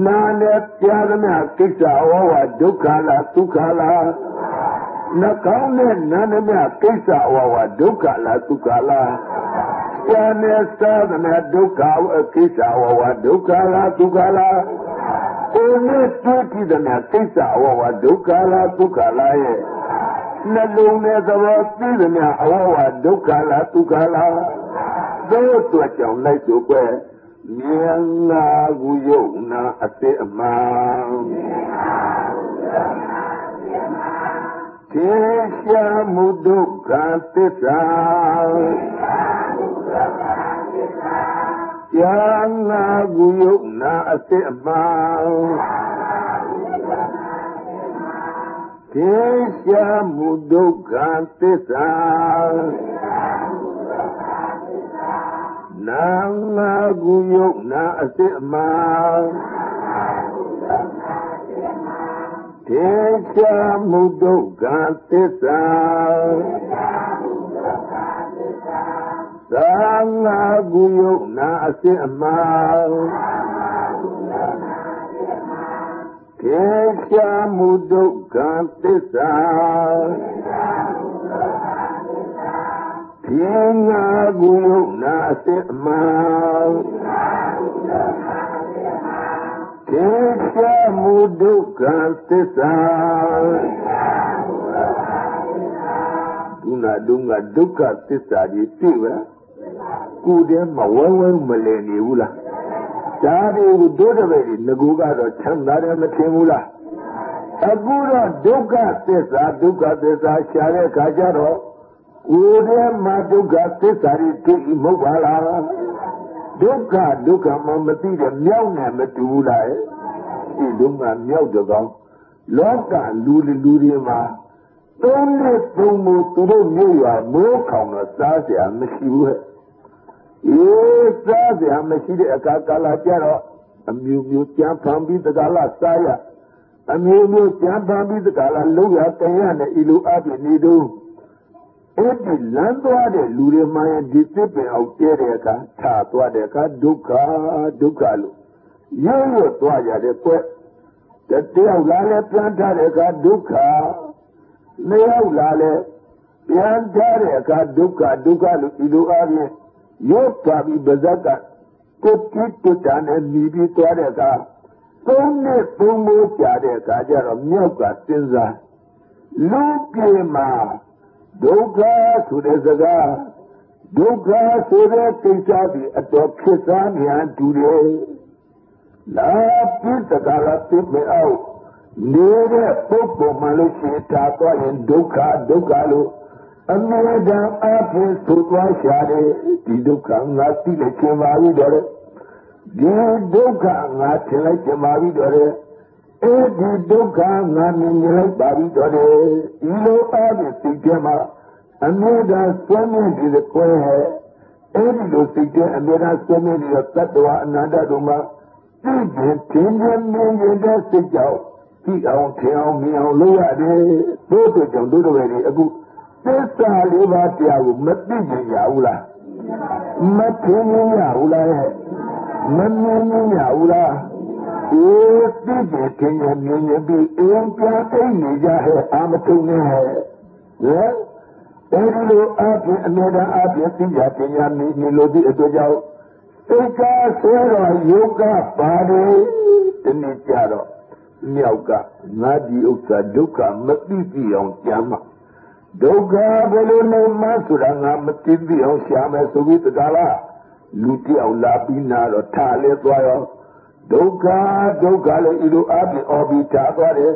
နာနဲ့ကြားသမျှကိစ္စဝဝဒုက္ခလားဒုက္ခလားနှကောင်းနဲ့နာသမျှကိစ္စဝဝဒုက္ခလားဒုက္ခလားကြားနဲ့စားသမျှဒုက္ခဝကိစ္စဝဝဒုက္ခလားဒုက္ခလားကိုယ်နဲ့တွေ့ကြည့်တဲ့ကိစ္စအဝဝဒုက္ခလားဒုက္ခလားရဲ့ နှလုံးနဲ့သဘောသိတဲ့မြအဝဝဒုက္ခလားဒုက္ခလားသို့အတွက်ကြောင့်လိုက်ဆိုကွယ်မြင်နာကုယုံနာအစစ်အမှန်ခေရှာမှုဒုက္ခသစ္စာယာငါကုယုံနာအစစ်အမှန် ခေရှာမှုဒုက္ခသစ္စာနာငါကုယုံနာအစစ်အမှန်ခေရှာမှုဒုက္ခသစ္စာသာငါကုယုနာအစစ်အမှန် ကေချာမှုဒုက္ခသစ္စာပြေငါကုယုနာအစစ်အမှန်ကေချာမှုဒုက္ခသစ္စာဒုနာဒုငါဒုက္ခသစ္စာကြီးသိပါကိုယ်တည်းမှာဝဲဝဲမလည်နေဘူးလား ဒါတွေကိုဒုဒပဲတွေငကူကတော့ချမ်းသာတယ်မထင်ဘူးလားအခုတော့ဒုက္ခသစ္စာဒုက္ခသစ္စာရှာတဲ့ခါကျတော့ကိုယ်ထဲမှာဒုက္ခသစ္စာတွေတွေ့မဟုတ်ပါလားဒုက္ခဒုက္ခမှမသိတဲ့မြောက်နဲ့မတူဘူးလားဒီဒုက္ခမြောက်တဲ့ကောင်လောကလူလူတွေမှာသုံးလက်သုံးမှုသူတို့မျိုးရွာမိုးခေါင်တော့စားစရာမရှိဘူးဟဲ့ အေးစားစရာမရှိတဲ့အခါကာလကြတော့အမျိုးမျိုးကြံဖန်ပြီးတကလားစားရအမျိုးမျိုးကြံဖန်ပြီးတကလားလုံးရတန်ရနဲ့ဤလိုအပ်နေတော့အဲ့ဒီလမ်းသွားတဲ့လူတွေမှရင်ဒီသစ်ပင်အောင်ကျဲတဲ့အခါထားသွားတဲ့အခါဒုက္ခဒုက္ခလို့ရုပ်ရွတ်သွားရတဲ့ကွက်တယောက်လာလဲပြန်ထားတဲ့အခါဒုက္ခနှစ်ယောက်လာလဲပြန်ထားတဲ့အခါဒုက္ခဒုက္ခလို့ဤလိုအပ် ရုပ်ပါပြီးပါဇက်ကကိုတိတ္တနဲ့မြည်ပြီးသွားတဲ့အခါသုံးနဲ့သုံးမိုးကြတဲ့အခါကျတော့မြောက်ကစဉ်းစားလူပြေမှာဒုက္ခဆိုတဲ့စကားဒုက္ခဆိုတဲ့ကိစ္စဒီအတော်ဖြစ်စားမြန်တူတယ်လာပြစ်တကားလာပြစ်မဲ့အောင်နေတဲ့ပုဂ္ဂိုလ်မှလို့ရှိတာတော့ရင်ဒုက္ခဒုက္ခလို့ အမြဲတမ်းအဖို့ဆိုသွားရှာတယ်ဒီဒုက္ခငါသိလိုက်ခြင်းပါပြီတော့ဒီဒုက္ခငါထင်လိုက်ခြင်းပါပြီတော့အဲဒီဒုက္ခငါမြင်လိုက်ပါပြီတော့ဒီလိုအားဖြင့်သိကြမှာအမြဲတမ်းဆွေးနွေးပြီးကွယ်ဟဲ့အဲဒီလိုသိတဲ့အမြဲတမ်းဆွေးနွေးပြီးတော့တတ္တဝအနန္တတို့မှာသိခြင်းထင်ခြင်းမြင်ခြင်းတဲ့စိတ်ကြောင့်ကြည့်အောင်ထင်အောင်မြင်အောင်လုပ်ရတယ်တို့တို့ကြောင့်တို့တို့တွေအခု သစ္စာလေးပါးတရားကိုမသိကြရဘူးလားမထင်ရဘူးလားမမြင်ရဘူးလားဒီသိကြထင်ရမြင်ရပြီးအင်းပြန်အိမ်နေကြဟဲ့အာမထုံနေဟဲ့ဟဲ့အဲဒီလိုအပြင်အမြဲတမ်းအပြင်သိကြပညာမြင်လို့ဒီအတွက်ကြောင့်သိက္ခာဆွဲတော်ယောဂပါတယ်ဒီနေ့ကြတော့မြောက်ကငါဒီဥစ္စာဒုက္ခမသိကြအောင်ကြမ်းမှာ ဒုက္ခဘယ်လိုနေမှဆိုတာငါမသိသိအောင်ရှာမယ်ဆိုပြီးတကားလားလူတယောက်လာပြီးနာတော့ထားလဲသွားရောဒုက္ခဒုက္ခလည်းဤလိုအပြင်အော်ပြီးထားသွားတယ်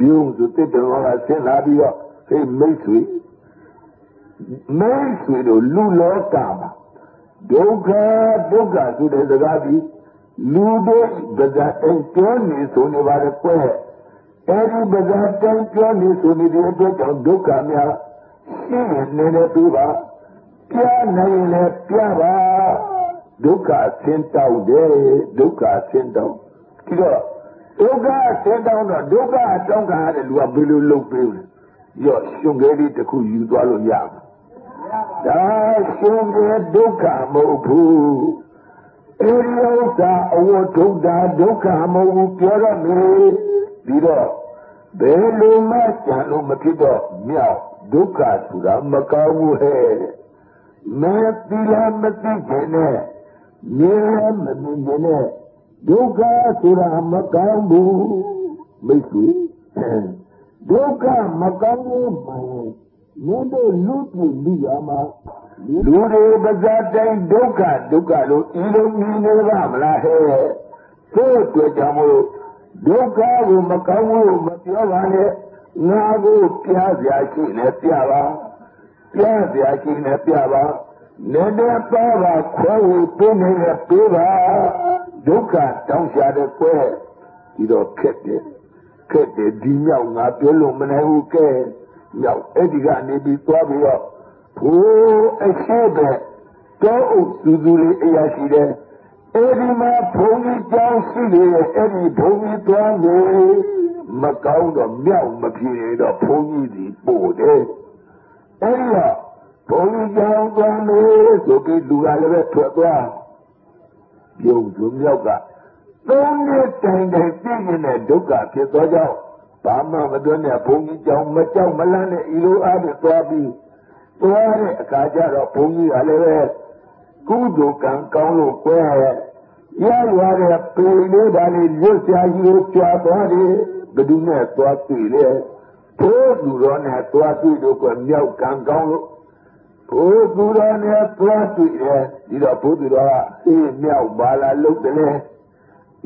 ဘုံစုတစ်တော်ကဆင်းလာပြီးတော့ဟေးမိတ်ဆွေမိတ်ဆွေတို့လူလောကမှာဒုက္ခဒုက္ခဆိုတဲ့စကားပြီးလူတို့ဗဇာအိမ်ပြောနေဆိုနေပါလေကွဲ အဲဒီဗဇာတိုင်ပြောနေဆိုနေတဲ့အတွက်ကြောင့်ဒုက္ခများရှင်းနေနေပြီပါပြနိုင်လည်းပြပါဒုက္ခဆင်းတောက်တယ်ဒုက္ခဆင်းတောက်ဒီတော့ဒုက္ခဆင်းတောက်တော့ဒုက္ခတောင်းခံရတဲ့လူကဘယ်လိုလုပ်ပေးလဲရော့ရှင်ကလေးတစ်ခုယူသွားလို့ရမှာဒါရှင်ကဒုက္ခမဟုတ်ဘူးအဲဒီဥစ္စာအဝတ်ထုံတာဒုက္ခမဟုတ်ဘူးပြောရမယ် ဒီတော့ဘယ်လိုမှကြံလို့မဖြစ်တော့မြောက်ဒုက္ခဆိုတာမကောင်းဘူးဟဲ့မဲတိလည်းမသိခြင်းနဲ့မြင်လည်းမမြင်ခြင်းနဲ့ဒုက္ခဆိုတာမကောင်းဘူးမိတ်ဆွေဒုက္ခမကောင်းဘူးမှန်မင်းတို့လူပြည်လူရမှာလူတွေပါဇာတိုင်းဒုက္ခဒုက္ခလို့ဤလိုမြင်နေပါမလားဟဲ့သို့တွေ့ကြမို့ ဒုက္ခကိုမကောင်းဘူးမပြောပါနဲ့ငါကိုပြားစရာရှိနေပြပါပြားစရာရှိနေပြပါနေတဲ့ပါပါခွဲဝေပေးနေတဲ့ပေးပါဒုက္ခတောင်းရှာတဲ့ကွဲဒီတော့ခက်တယ်ခက်တယ်ဒီမြောက်ငါပြောလို့မနိုင်ဘူးကဲမြောက်အဲ့ဒီကနေပြီးသွားပြီးတော့ဘိုးအရှိပဲတောအုပ်စုစုလေးအရာရှိတယ် အဲ့ဒီမှာဘုံကြီးကြောင်းရှိလေအဲ့ဒီဘုံကြီးသွားနေမကောင်းတော့မြောက်မပြေတော့ဘုံကြီးစီပို့တယ်အဲ့ဒီတော့ဘုံကြီးကြောင်းသွားနေဆိုပြီးလူကလည်းပဲထွက်သွားပြုံးသူမြောက်ကသုံးနှစ်တိုင်တိုင်ပြည့်နေတဲ့ဒုက္ခဖြစ်သောကြောင့်ဘာမှမတွန်းနဲ့ဘုံကြီးကြောင်းမကြောက်မလန့်နဲ့ဤလိုအားဖြင့်သွားပြီးသွားတဲ့အခါကျတော့ဘုံကြီးကလည်းပဲ ကုသိုလ်ကံကောင်းလို့ကွဲရရတဲ့ပေလေးပါလေလွတ်ရှားကြီးကိုကြွားသွားတယ်ဘယ်သူနဲ့သွားတွေ့လဲဘိုးသူတော်နဲ့သွားတွေ့လို့ကမြောက်ကံကောင်းလို့ဘိုးသူတော်နဲ့သွားတွေ့တယ်ဒီတော့ဘိုးသူတော်ကအေးမြောက်ပါလာလို့တည်း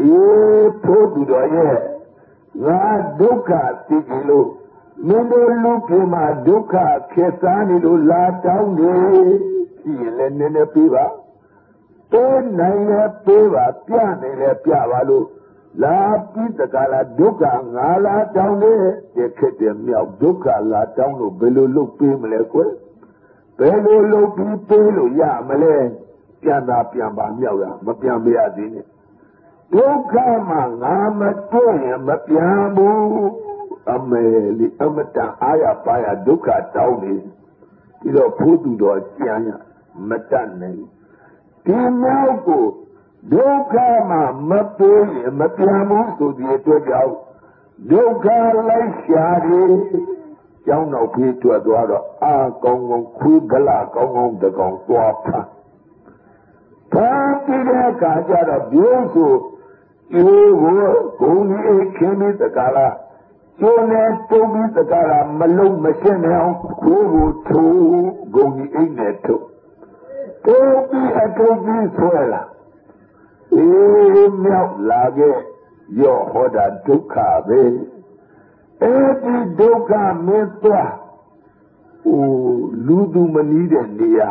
အေးဘိုးသူတော်ရဲ့ငါဒုက္ခသိကြလို့မင်းတို့လူပြေမှာဒုက္ခဖြစ်စားနေလို့လာတောင်းနေ ရှိရင်လည်းနည်းနည်းပြေးပါတိုးနိုင်လည်းပြေးပါပြနိုင်လည်းပြပါလို့လာပြီးတကလာဒုက္ခငါလာတောင်းနေတဲ့ခက်တဲ့မြောက်ဒုက္ခလာတောင်းလို့ဘယ်လိုလုပ်ပေးမလဲကွယ်ဘယ်လိုလုပ်ပြီးပေးလို့ရမလဲပြန်သာပြန်ပါမြောက်ရမပြန်မရသေးနဲ့ဒုက္ခမှာငါမတွေ့ရင်မပြန်ဘူးအမေလီအမတအာရပါရဒုက္ခတောင်းနေပြီးတော့ဘုသူတော်ကြံရ မတတ်နိုင်ဒီမြောက်ကိုဒုက္ခမှာမတွေ့ရင်မပြန်ဘူးဆိုဒီအတွက်ကြောင့်ဒုက္ခလိုက်ရှာတယ်ကျောင်းတော်ပြေးထွက်သွားတော့အာကောင်းကောင်းခွေးကလာကောင်းကောင်းတကောင်သွားဖမ်းဖမ်းပြီးတဲ့အခါကျတော့ဘိုးဆိုဒီကိုဂုံကြီးခင်းပြီးတကားလားကျိုးနဲ့တုံးပြီးတကားလားမလုံးမရှင်းနေအောင်ကိုယ်ကိုထိုးဂုံကြီးအိတ်နဲ့ထု တ်တုံးပြီးအထုပ်ပြီးဆွဲလာအေးမြောက်လာခဲ့ရော့ဟောတာဒုက္ခပဲအဲ့ဒီဒုက္ခမင်းသွားဟိုလူသူမနီးတဲ့နေရာ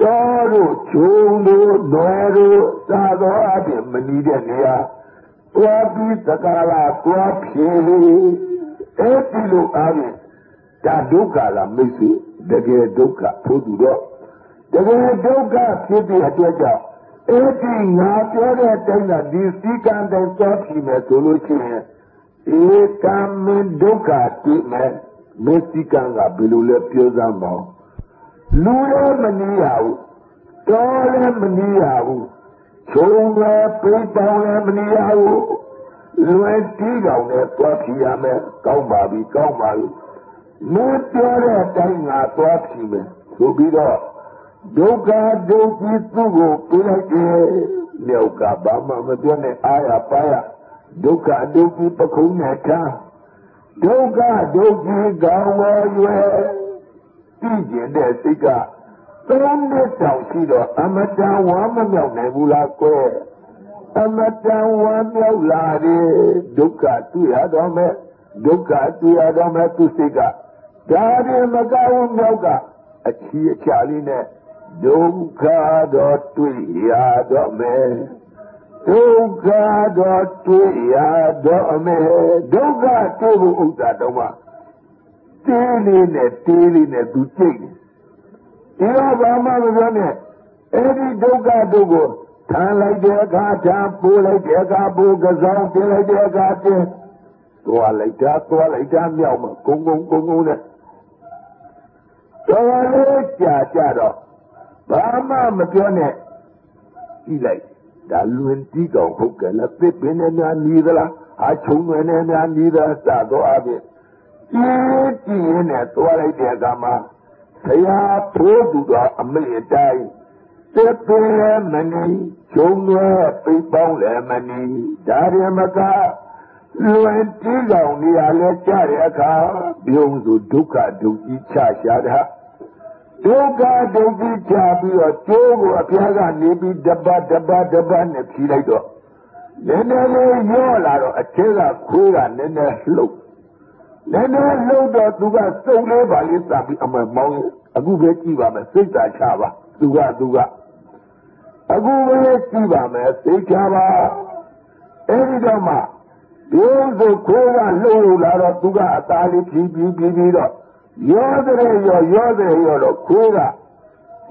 တော်တို့ဂျုံတို့တော်တို့သာတော်အပြင်မနီးတဲ့နေရာတွားပြီးသက္ကာလာတွားဖြေလေအဲ့ဒီလိုအားဖြင့်ဒါဒုက္ခလားမိတ်ဆွေတကယ်ဒုက္ခဖို့သူတော့ တကယ်ဒုက္ခဖြစ်တဲ့အတွက်ကြောင့်အဲ့ဒီငါပြောတဲ့တိုင်းကဒီစည်းကမ်းတိုင်းသွားဖြေမယ်ဆိုလို့ရှိရင်ဧကမင်ဒုက္ခတိမဲ့မေတ္တိကံကဘယ်လိုလဲပြောစမ်းပါလူလည်းမနည်းရဘူးတော်လည်းမနည်းရဘူးချုံလည်းပိတောင်းလည်းမနည်းရဘူးလွယ်တီးကောင်နဲ့သွားဖြီရမယ်ကောင်းပါပြီကောင်းပါပြီမင်းပြောတဲ့အတိုင်းငါသွားဖြီမယ်ဆိုပြီးတော့ ဒုက္ခဒုက္ခသူ့ကိုပြလိုက်တယ်မြောက်ကဘာမှမပြောနဲ့အာရပါရဒုက္ခဒုက္ခပခုံးနဲ့ထားဒုက္ခဒုက္ခကောင်းဝရွယ်သိကျင်တဲ့စိတ်ကသုံးနှစ်တောင်ရှိတော့အမတန်ဝမ်းမမြောက်နိုင်ဘူးလားကွယ်အမတန်ဝမ်းမြောက်လာတယ်ဒုက္ခတွေ့ရတော့မယ်ဒုက္ခတွေ့ရတော့မယ်သူစိတ်ကဒါရင်မကောင်းမြောက်ကအချီအချာလေးနဲ့ ဒုက္ခတော့တွေ့ရတော့မယ်ဒုက္ခတော့တွေ့ရတော့မယ်ဒုက္ခတွေ့ဖို့ဥစ္စာတော့မှတေးလေးနဲ့တေးလေးနဲ့သူကြိတ်တယ်ဒီတော့ဘာမှမပြောနဲ့အဲ့ဒီဒုက္ခတို့ကိုထမ်းလိုက်တဲ့အခါထမ်းပိုးလိုက်တဲ့အခါပိုးကစားတင်လိုက်တဲ့အခါတင်သွားလိုက်တာသွားလိုက်တာမြောက်မှာဂုံဂုံဂုံဂုံနဲ့တော်လေးကြာကြတော့ ဘာမှမပြောနဲ့ကြည့်လိုက်ဒါလွင်တီးကောင်ဟုတ်ကဲ့လားသစ်ပင်နဲ့များနီးသလားအချုံတွေနဲ့များနီးသလားစတော့အပြင်ကြည့်ကြည့်နဲ့သွားလိုက်တဲ့အခါမှာဘုရားဖိုးသူတော်အမိအတိုင်းသစ်ပင်လည်းမနီးဂျုံတွေပိပေါင်းလည်းမနီးဒါရမကလွင်တီးကောင်နေရာလဲကြတဲ့အခါပြုံးစုဒုက္ခဒုက္ခချရှာတာ ဒုက္ခဒုက္ခချပြီးတော့ကျိုးကိုအပြားကနေပြီးတပတ်တပတ်တပတ်နဲ့ဖြီးလိုက်တော့နည်းနည်းလေးရော့လာတော့အချင်းကခိုးကနည်းနည်းလှုပ်နည်းနည်းလှုပ်တော့သူကစုံလေးပါလေးစပြီးအမမောင်းအခုပဲကြည့်ပါမယ်စိတ်သာချပါသူကသူကအခုပဲကြည့်ပါမယ်စိတ်ချပါအဲဒီတော့မှဒီဆိုခိုးကလှုပ်လာတော့သူကအသားလေးဖြီးဖြီးဖြီးပြီးတော့ ရောတဲ့ရောရောတဲ့ရောတော့ခိုးက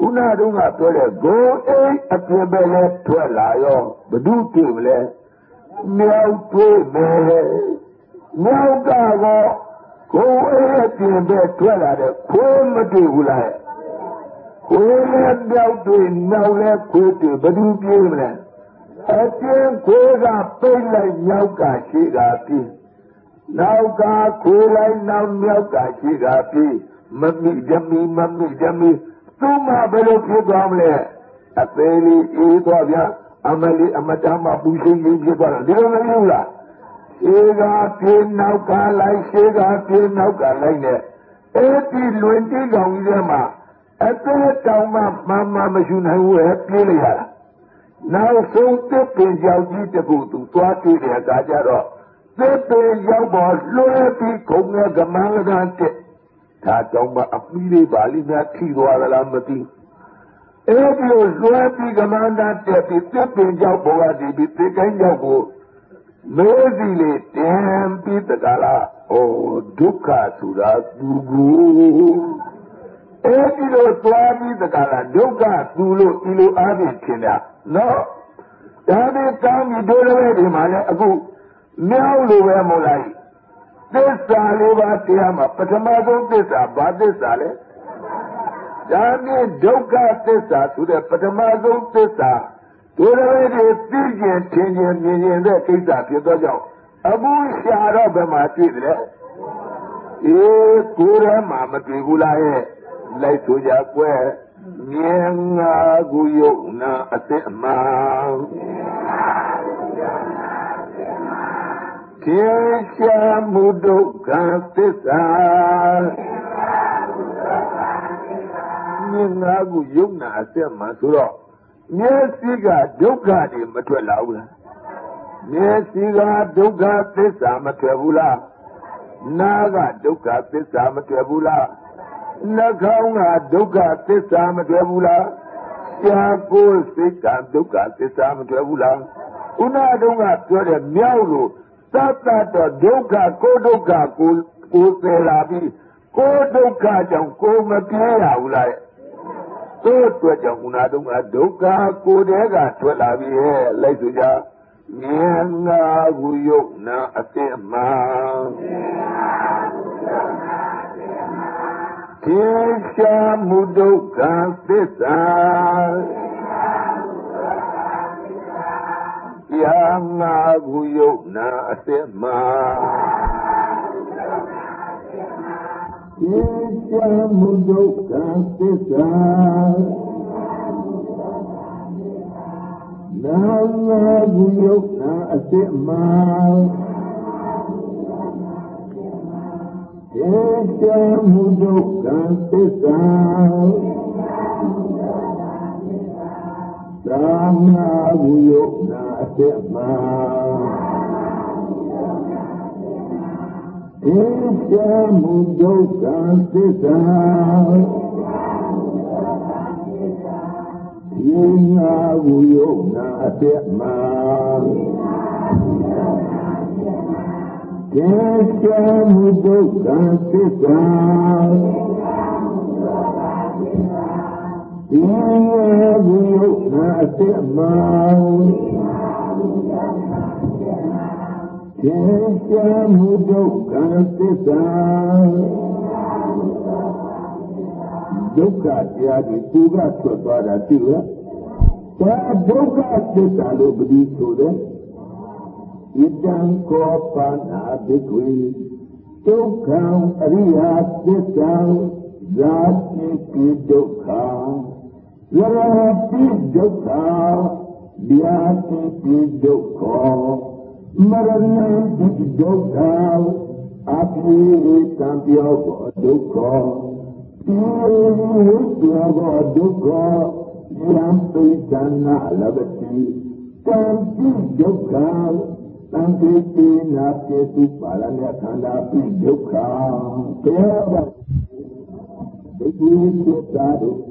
ဥနာတုံးကပြောတဲ့ဂုံအိတ်အပြင်ပဲလဲထွက်လာရောဘဒုတွေ့မလဲမြောက်တွေ့မယ်မြောက်ကတော့ဂုံအိတ်အပြင်ပဲထွက်လာတဲ့ခိုးမတွေ့ဘူးလားခိုးလဲမြောက်တွေ့နောက်လဲခိုးတွေ့ဘဒုပြေးမလဲအချင်းခိုးကပိတ်လိုက်မြောက်ကရှိတာပြေး နောက်ကခိုးလိုက်နောက်မြောက်ကရှိတာပြီမမိဓမီမမိဓမီသူမှဘယ်လိုဖြစ်သွားမလဲအသေးလေးအေးသွားဗျာအမလီအမတမပူရှိရင်ဖြစ်သွားတာဒီလိုမဟုတ်လားရှေးကပြေနောက်ကလိုက်ရှေးကပြေနောက်ကလိုက်နဲ့အဲ့ဒီလွင်တိကောင်ကြီးထဲမှာအသေးတောင်မှမမမရှိနိုင်ဘူးပဲပြေးလိုက်ရတာနောက်ဆုံးတစ်ပင်ကြောက်ကြီးတခုသူသွားတွေ့တဲ့အခါကျတော့ သစ်ပင်ရောက်ပေါ်လွှဲပြီးခုံနဲ့ကမန်းကန်းတက်ဒါကြောင့်မအပီးလေးပါလိများထီသွားသလားမသိအဲ့ဒီလိုလွှဲပြီးကမန်းတန်းတက်ပြီးသစ်ပင်ရောက်ပေါ်ကနေပြီးသိကိုင်းရောက်ကိုမဲစီလေးတင်ပြီးတကလားဩဒုက္ခဆိုတာသူကိုအဲ့ဒီလိုသွားပြီးတကလားဒုက္ခသူလို့ဒီလိုအားဖြင့်ထင်တာနော်ဒါပေကောင်းပြီဒုရဝဲဒီမှာလည်းအခု မြောက်လိုပဲမို့လားသစ္စာလေးပါးတရားမှာပထမဆုံးသစ္စာဘာသစ္စာလဲဒါနဲ့ဒုက္ခသစ္စာဆိုတဲ့ပထမဆုံးသစ္စာဒုရဝိတွေသိကျင်ထင်ကျင်မြင်ကျင်တဲ့ကိစ္စဖြစ်သောကြောင့်အခုရှာတော့ဘယ်မှာတွေ့တယ်အေးကိုယ်ထဲမှာမတွေ့ဘူးလားရဲ့လိုက်ဆိုကြကွယ်မြင်ငါကိုယုံနာအစ်အမှန် ခေရှာမှုဒုက္ခသစ္စာမြင်ငါကိုယုံနာအစက်မှာဆိုတော့မျက်စိကဒုက္ခတွေမထွက်လာဘူးလားမျက်စိကဒုက္ခသစ္စာမထွက်ဘူးလားနားကဒုက္ခသစ္စာမထွက်ဘူးလားနှာခေါင်းကဒုက္ခသစ္စာမထွက်ဘူးလားရှားကိုယ်စိတ်ကဒုက္ခသစ္စာမထွက်ဘူးလားဥနာတုံးကပြောတဲ့မြောက်လို့ သတ္တတော့ဒုက္ခကိုဒုက္ခကိုကိုသေလာပြီးကိုဒုက္ခကြောင့်ကိုမပြေးရဘူးလားသို့အတွက်ကြောင့်ခုနတုန်းကဒုက္ခကိုတည်းကထွက်လာပြီဟဲ့လိုက်ဆိုကြမြင်ငါဟုယုတ်နာအသိမှန်ခေရှာမှုဒုက္ခသစ္စာယငါ ဟုယုတ်နာအသိမှန်ယေချမှုဒုက္ခသစ္စာနာငါဟုယုတ်နာအသိမှန်ဧတမှုဒုက္ခံသစ္စာ သာမဝိယနာအတ္တမဧတမှုဒုက္ခံသစ္စာဤနာဝိယနာအတ္တမကေချာမှုဒုက္ခသစ္စာဒီ ဘုယုနာအစ်မကေချာမှုဒုက္ခသစ္စာဒုက္ခတရားဒီသူကထွက်သွားတာသိလားဒါဒုက္ခသစ္စာလို့ဘယ်လိုဆိုလဲဣတံကောပါဏာဘိကွေဒုက္ခံအရိယာသစ္စာဇာတိပိဒုက္ခ ယရတိဒုက္ခဗျာတိပိဒုက္ခမရဏတိဒုက္ခအပိကံပြောဒုက္ခဒီဝိတောဒုက္ခယံပိသနာလဘတိတံတိဒုက္ခသံဃိတိနာပြေစုပါရณะခန္ဓာပိဒုက္ခဘယ်တော့ဒိဋ္ဌိသစ္စာတို့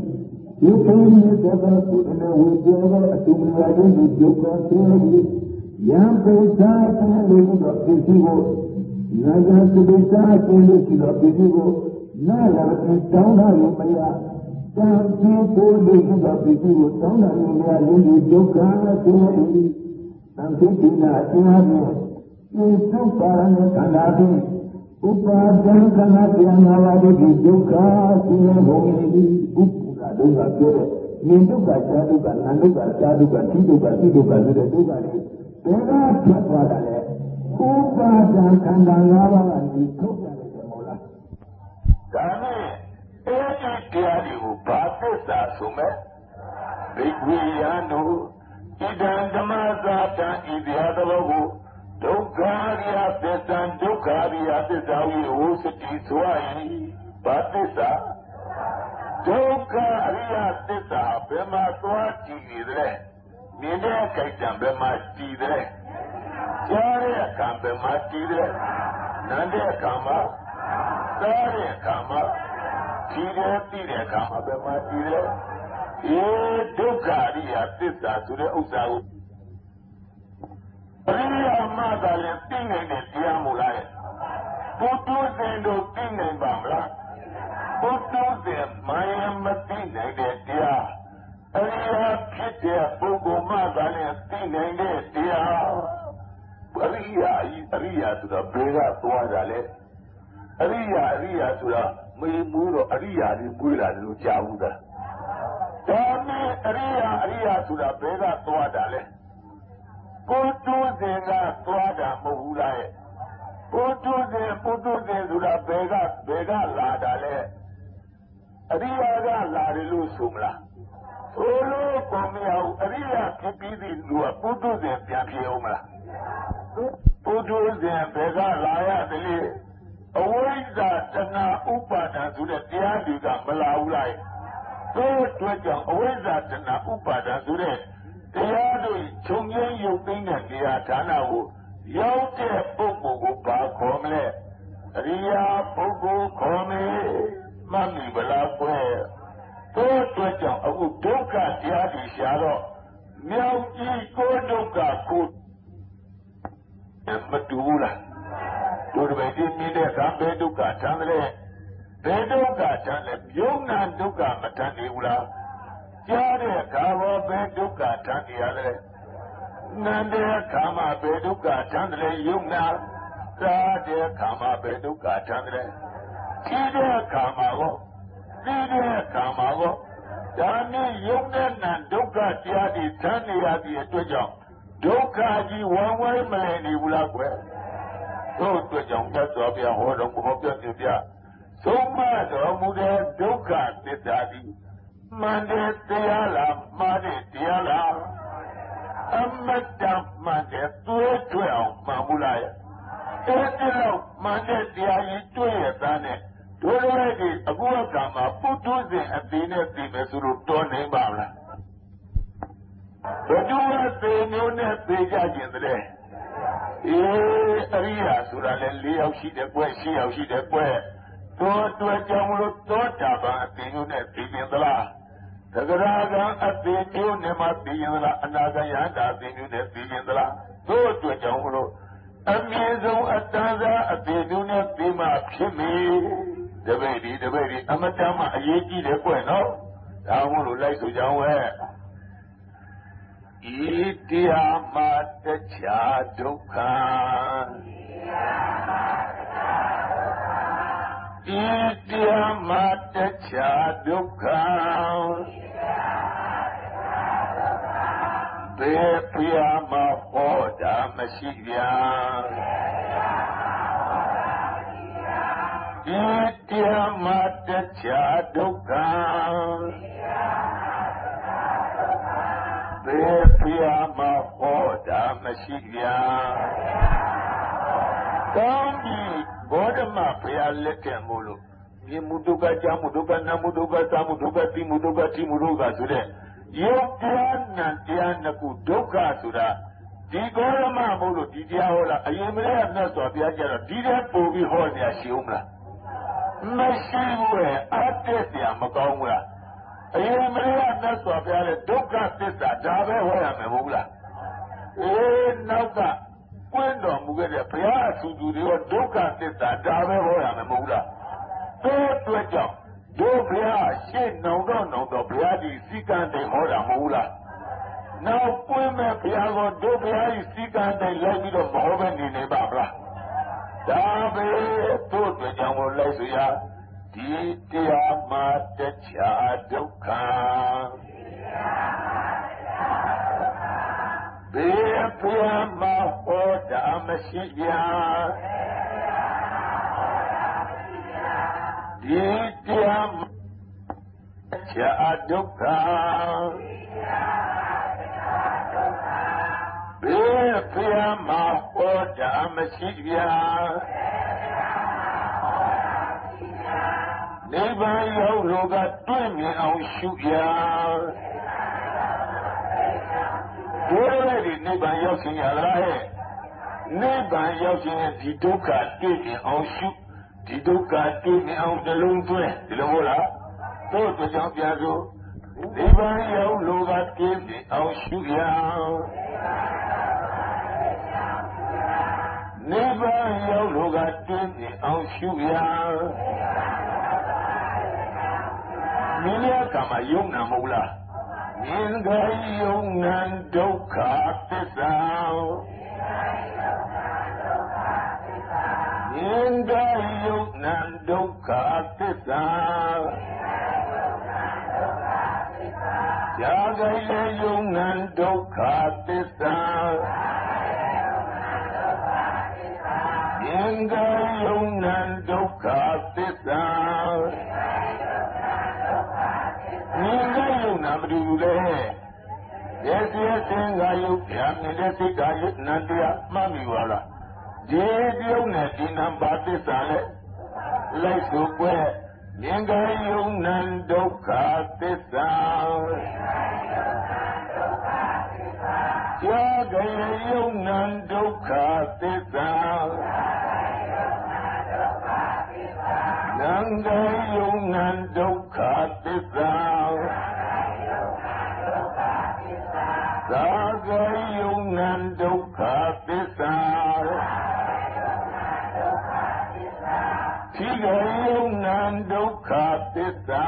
ယဘုံဤယေတိတိနာဘုံဒုက္ခဆေယမရဏပိပူရာဘုံအသေအပိမထေသာပုဂ္ဂိုလ်နဲ့သံဃာဘာတူလျာဒုက္ခဆိုရည်ဒီကိလေသာပုဒ်နဲ့ဝိဇ္ဇာအတူလျာဒုက္ခဆိုရည်ယံပိသာတန်လို့တော့ပြည့်စုံဖို့နာဂံပိသာကျင်းလို့ရှိတော့ပြည့်စုံဖို့နာလာတိတောင်းတာလို့မရတန်ပြေဖို့လို့တော့ပြည့်စုံဖို့တောင်းတာလို့မရလို့ဒုက္ခဆိုရည်သံဃိတိနာအင်းအားဖြင့်ဒီသုပါရဏခန္ဓာဖြင့်ဥပါဒံခန္ဓာပြန်လာပါတဲ့ဒီဒုက္ခဆင်းရဲဘုံဤဥ ပ္ပဒုက္ခပြောတဲ့မြင်ဒုက္ခရှားဒုက္ခနာဒုက္ခရှားဒုက္ခသိဒုက္ခသိဒုက္ခဆိုတဲ့ဒုက္ခတွေဘယ်ကထွက်သွားတာလဲဥပါဒံခန္ဓာ၅ပါးကနေထုတ်ပြလိုက်တယ်မဟုတ်လားဒါနဲ့အဲဒီတရားတွေကိုဘာသစ္စာဆိုမဲ့ဘိက္ဝေယံတို့ဣဒံဓမ္မသာတံဤတရားတော်ကိုဒုက္ခရိယသစ္စာဒုက္ခရိယသစ္စာဝိဟောစတိဆို၏ဘာသစ္စာ ဒုက္ခရိယသစ္စာဘယ်မှာသွားကြည့်နေတယ်မြင်တဲ့ခိုက်တံဘယ်မှာကြည့်တယ်ကြားတဲ့အခါဘယ်မှာကြည့်တယ်နားတဲ့အခါမှာစားတဲ့အခါမှာကြည့်တယ်သိတဲ့အခါမှာဘယ်မှာကြည့်တယ်အေးဒုက္ခရိယသစ္စာဆိုတဲ့ဥစ္စာကိုအရိယာမသာလည်းသိနိုင်တဲ့တရားမို့လားပုထုဇဉ်တို့သိနိုင်ပါမလား ပုထုဇဉ်မာယမသိနိုင်တဲ့တရားအရိယာဖြစ်တဲ့ပုဂ္ဂိုလ်မှသာလည်းသိနိုင်တဲ့တရားအရိယာဤအရိယာဆိုတာဘယ်ကသွားတာလဲအရိယာအရိယာဆိုတာမေမူးတော့အရိယာလေးကိုယ်လာတယ်လို့ကြားဘူးသားဒါနဲ့အရိယာအရိယာဆိုတာဘယ်ကသွားတာလဲပုထုဇဉ်ကသွားတာမဟုတ်ဘူးလားရဲ့ပုထုဇဉ်ပုထုဇဉ်ဆိုတာဘယ်ကဘယ်ကလာတာလဲ အရိယာကလာတယ်လို့ဆိုမလားဆိုလို့ကောမရဘူးအရိယာဖြစ်ပြီးပြီလူကပုထုဇဉ်ပြန်ဖြစ်အောင်မလားပုထုဇဉ်ဘယ်ကလာရတယ်လေအဝိဇ္ဇာတဏဥပါဒံဆိုတဲ့တရားတွေကမလာဘူးလားတို့အတွက်ကြောင့်အဝိဇ္ဇာတဏဥပါဒံဆိုတဲ့တရားတို့ခြုံငင်းရုပ်သိမ်းတဲ့တရားဌာနကိုရောက်တဲ့ပုဂ္ဂိုလ်ကိုပါခေါ်မလဲအရိယာပုဂ္ဂိုလ်ခေါ်မယ် မှတ်မိဗလားကွယ်တို့အတွက်ကြောင့်အခုဒုက္ခတရားတွေရှာတော့မြောက်ကြီးကိုဒုက္ခကိုမတူဘူးလားတို့တပည့်ဒီမြင်တဲ့သံဘေဒုက္ခထမ်းတယ်ဘယ်ဒုက္ခထမ်းလဲမြုံနာဒုက္ခမထမ်းသေးဘူးလားကြားတဲ့အခါဘောဘယ်ဒုက္ခထမ်းရတယ်နန္တဲ့အခါမှာဘယ်ဒုက္ခထမ်းတယ်ယုံနာစားတဲ့အခါမှာဘယ်ဒုက္ခထမ်းတယ် ကြည့်တဲ့အခါမှာကောသိတဲ့အခါမှာကောဒါနဲ့ယုံတဲ့နံဒုက္ခတရားတွေသမ်းနေရသည့်အတွက်ကြောင့်ဒုက္ခကြီးဝမ်းဝဲမလည်နေဘူးလားကွယ်တို့အတွက်ကြောင့်မြတ်စွာဘုရားဟောတော်မူဟောပြပြပြသုံးမတော်မူတဲ့ဒုက္ခသစ္စာသည်မှန်တဲ့တရားလားမှားတဲ့တရားလားအမတ္တမှန်တဲ့သွေးထွက်အောင်မှန်ဘူးလားအဲ့ဒီတော့မှန်တဲ့တရားကြီးတွေ့ရတဲ့နဲ့တို့လည်းဒီအခုအခါမှာပုထုဇဉ်အသေးနဲ့သိမယ်ဆိုလို့တော်နိုင်ပါမလားဘယ်သူကသေမျိုးနဲ့သေကြခြင်းတည်းအေးအရိယာဆိုတာ လည်း၄ယောက်ရှိတယ်ကွဲ၈ယောက်ရှိတယ်ကွဲတို့အတွက်ကြောင့်မလို့သောတာပန်အသေးမျိုးနဲ့သိရင်သလားသဂရာကံအသေးမျိုးနဲ့မှသိရင်သလားအနာဂယန္တာအသေးမျိုးနဲ့သိရင်သလားတို့အတွက်ကြောင့်မလို့အမြင့်ဆုံးအတန်းစားအသေးမျိုးနဲ့သိမှဖြစ်မည်တပည့်ဒီတပည့်ဒီအမတမအရေးကြီးတယ်ကွနော်ဒါမှမဟုတ်လိုက်ဆိုကြအောင်ဝဲ ဤတရားမှာတခြားဒုက္ခဤတရားမှာတခြားဒုက္ခဘေဖျားမှာဟောတာမရှိပြန်ဤတရားမှာတခြားဒုက္ခ ဘေဖျားမှာဟောတာမရှိပြန်ကောင်းပြီဘောဓမဘုရားလက်ထက်မို့လို့မြေမှုဒုက္ခကြာမှုဒုက္ခနာမှုဒုက္ခသာမှုဒုက္ခတိမှုဒုက္ခတိမှုဒုက္ခဆိုတဲ့ယုတ်တရားနာတရားနှစ်ခုဒုက္ခဆိုတာဒီကောရမမို့လို့ဒီတရားဟောတာအရင်မလေးကမြတ်စွာဘုရားကျတော့ဒီတဲ့ပို့ပြီးဟောနေရရှိဦးမလားမရှိဘူးလေအတ္တတရားမကောင်းဘူးလား အရင်မလေးကမြတ်စွာဘုရားလည်းဒုက္ခသစ္စာဒါပဲဟောရမယ်မဟုတ်လားအေးနောက်ကကွင်းတော်မူခဲ့တဲ့ဘုရားအဆူတူတွေကဒုက္ခသစ္စာဒါပဲဟောရမယ်မဟုတ်လားတို့အတွက်ကြောင့်တို့ဘုရားရှေ့နောင်တော့နောင်တော့ဘုရားဒီစီကံတိုင်ဟောတာမဟုတ်လားနောက်ပွင့်မဲ့ဘုရားကိုတို့ဘုရားကြီးစီကံတိုင်လိုက်ပြီးတော့မဟောပဲနေနေပါဗလားဒါပဲတို့အတွက်ကြောင့်ကိုလိုက်ဆိုရ ဒီတရားမှာတခြားဒုက္ခဘေးဘုရားမှာဟောတာမရှိပြန်ဒီတရားချာဒုက္ခဘေးဖျားမှာဟောတာမရှိဗျာ နိဗ္ဗာန်ရောက်လို့ကတွေ့မြင်အောင်ရှုဗျာဘုရားလည်းဒီနိဗ္ဗာန်ရောက်ခြင်းရလားဟဲ့နိဗ္ဗာန်ရောက်ခြင်းရဲ့ဒီဒုက္ခတွေ့မြင်အောင်ရှုဒီဒုက္ခတွေ့မြင်အောင်နှလုံးသွင်းဒီလိုဟုတ်လားတို့တို့ကြောင့်ပြဆိုဒီပန်းရောက်လိုကပြင်းပြအောင်ရှုရနိဗ္ဗာန်ရောက်လိုကပြင်းပြအောင်ရှုရ မြင်ရကမှာယုံနာမဟုတ်လားမြင်ကြယုံနာဒုက္ခသစ္စာမြင်ကြယုံနာဒုက္ခသစ္စာယာဂယယုံနံဒုက္ခသစ္စာယင်္ဂယုံနံဒုက္ခသစ္စာယင်္ဂ ယုံနံဘယ်လိုလဲရဲ့စီစင်္ဂယုတ်ပြနေတဲ့စိတ်ကယုတ်နံတရားမှတ်မိပါလားဒီပြုံးနဲ့ဒီနံပါသစ္စာလဲလိုက်ဆိုကွဲမြင်ကယုံနံဒုက္ခသစ္စာကြာကယုံနံဒုက္ခသစ္စာနံကယုံနံဒုက္ခသစ္စာ ခသစ္စာ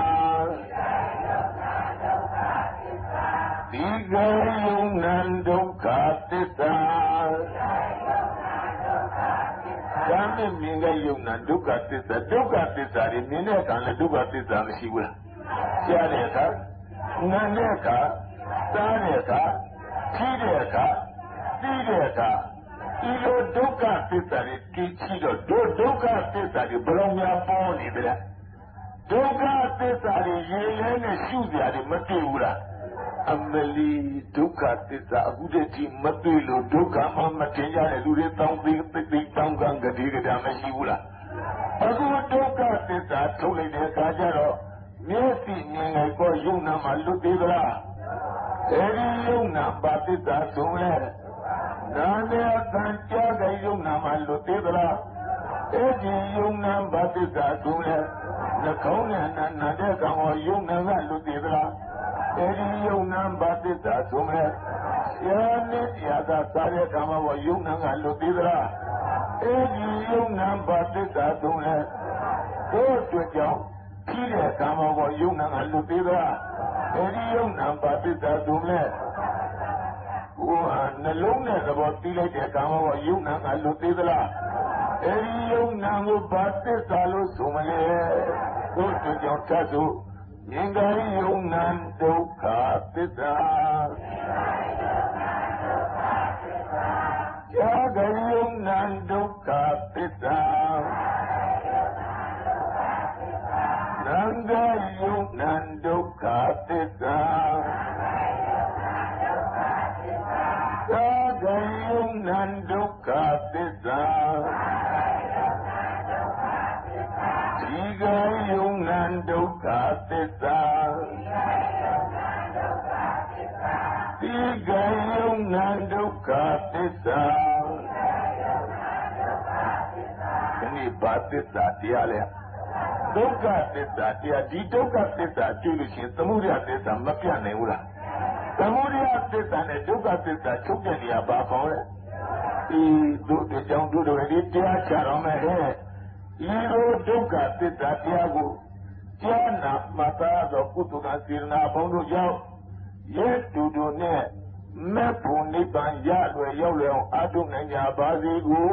ဒီကယုံနံဒုက္ခသစ္စာသံဃနဲ့မြင်တဲ့ယုံနာဒုက္ခသစ္စာဒုက္ခသစ္စာတွေမြင်တဲ့အခါလည်းဒုက္ခသစ္စာမရှိဘူးလားကြားတဲ့အခါနားတဲ့အခါစားတဲ့အခါဖြီးတဲ့အခါသိတဲ့အခါဒီလိုဒုက္ခသစ္စာတွေကြည့်ကြည့်တော့ဒုဒုက္ခသစ္စာတွေဘယ်လိုများပေါ်နေသလဲ ဒုက္ခသစ္စာတွေရေလဲနဲ့ရှုစရာတွေမတွေ့ဘူးလားအမလီဒုက္ခသစ္စာအခုတည်းကမတွေ့လို့ဒုက္ခမှမတင်ကြတဲ့လူတွေတောင်းသိသိသိတောင်းကံကတိကတာမရှိဘူးလားအခုဒုက္ခသစ္စာထုတ်လိုက်တဲ့အခါကျတော့မျက်စိမြင်လိုက်တော့ယုံနာမှလွတ်သေးသလားအဲဒီယုံနာပါသစ္စာဆုံးလဲနာနဲ့ကံကြားတဲ့ယုံနာမှလွတ်သေးသလားအဲဒီယုံနာပါသစ္စာဆုံးလဲ နှကောင်းနဲ့နာတဲ့ကံဟောယုံနာကလွတ်သေးသလားအဲဒီယုံနာဘာသစ္စာဆုံးလဲဆရာနဲ့တရားသာစားတဲ့ကံမှာယုံနာကလွတ်သေးသလားအဲဒီယုံနာဘာသစ္စာဆုံးလဲကိုယ်တွေ့ကြောင်းပြီးတဲ့ကံမှာယုံနာကလွတ်သေးသလားအဲဒီယုံနာဘာသစ္စာဆုံးလဲကိုယ်ဟာနှလုံးနဲ့သဘောတီးလိုက်တဲ့ကံမှာယုံနာကလွတ်သေးသလားအဲဒီယုံနာကိုဘာသစ္စာလို့ဆိုမလဲ ကိုယ်တွေ့ကြောင်းသတ်ဆိုမြင်ကြယုံနံဒုက္ခသစ္စာကြာကြယုံနံဒုက္ခသစ္စာနံကြယုံနံဒုက္ခသစ္စာကြာကြယုံနံဒုက္ခသစ္စာ သစ္စာဒီကယုံနံဒုက္ခသစ္စာဒီနေ့ဘာသစ္စာတရားလဲဒုက္ခသစ္စာတရားဒီဒုက္ခသစ္စာကြည့်လို့ရှိရင်သမုဒယသစ္စာမပြတ်နိုင်ဘူးလားသမုဒယသစ္စာနဲ့ဒုက္ခသစ္စာချုပ်တဲ့နေရာဘာကောင်းလဲဒီတို့တဲ့ကြောင့်တို့တွေဒီတရားချတော်မယ်ဟဲ့ဤလိုဒုက္ခသစ္စာတရားကို ကျမ်းနာမသားသောကုသနာစေနာဘုံတို့ကြောင့်ရဲ့တူတူနဲ့မဲ့ဖို့နိဗ္ဗာန်ရလွယ်ရောက်လွယ်အောင်အထုနိုင်ကြပါစေကို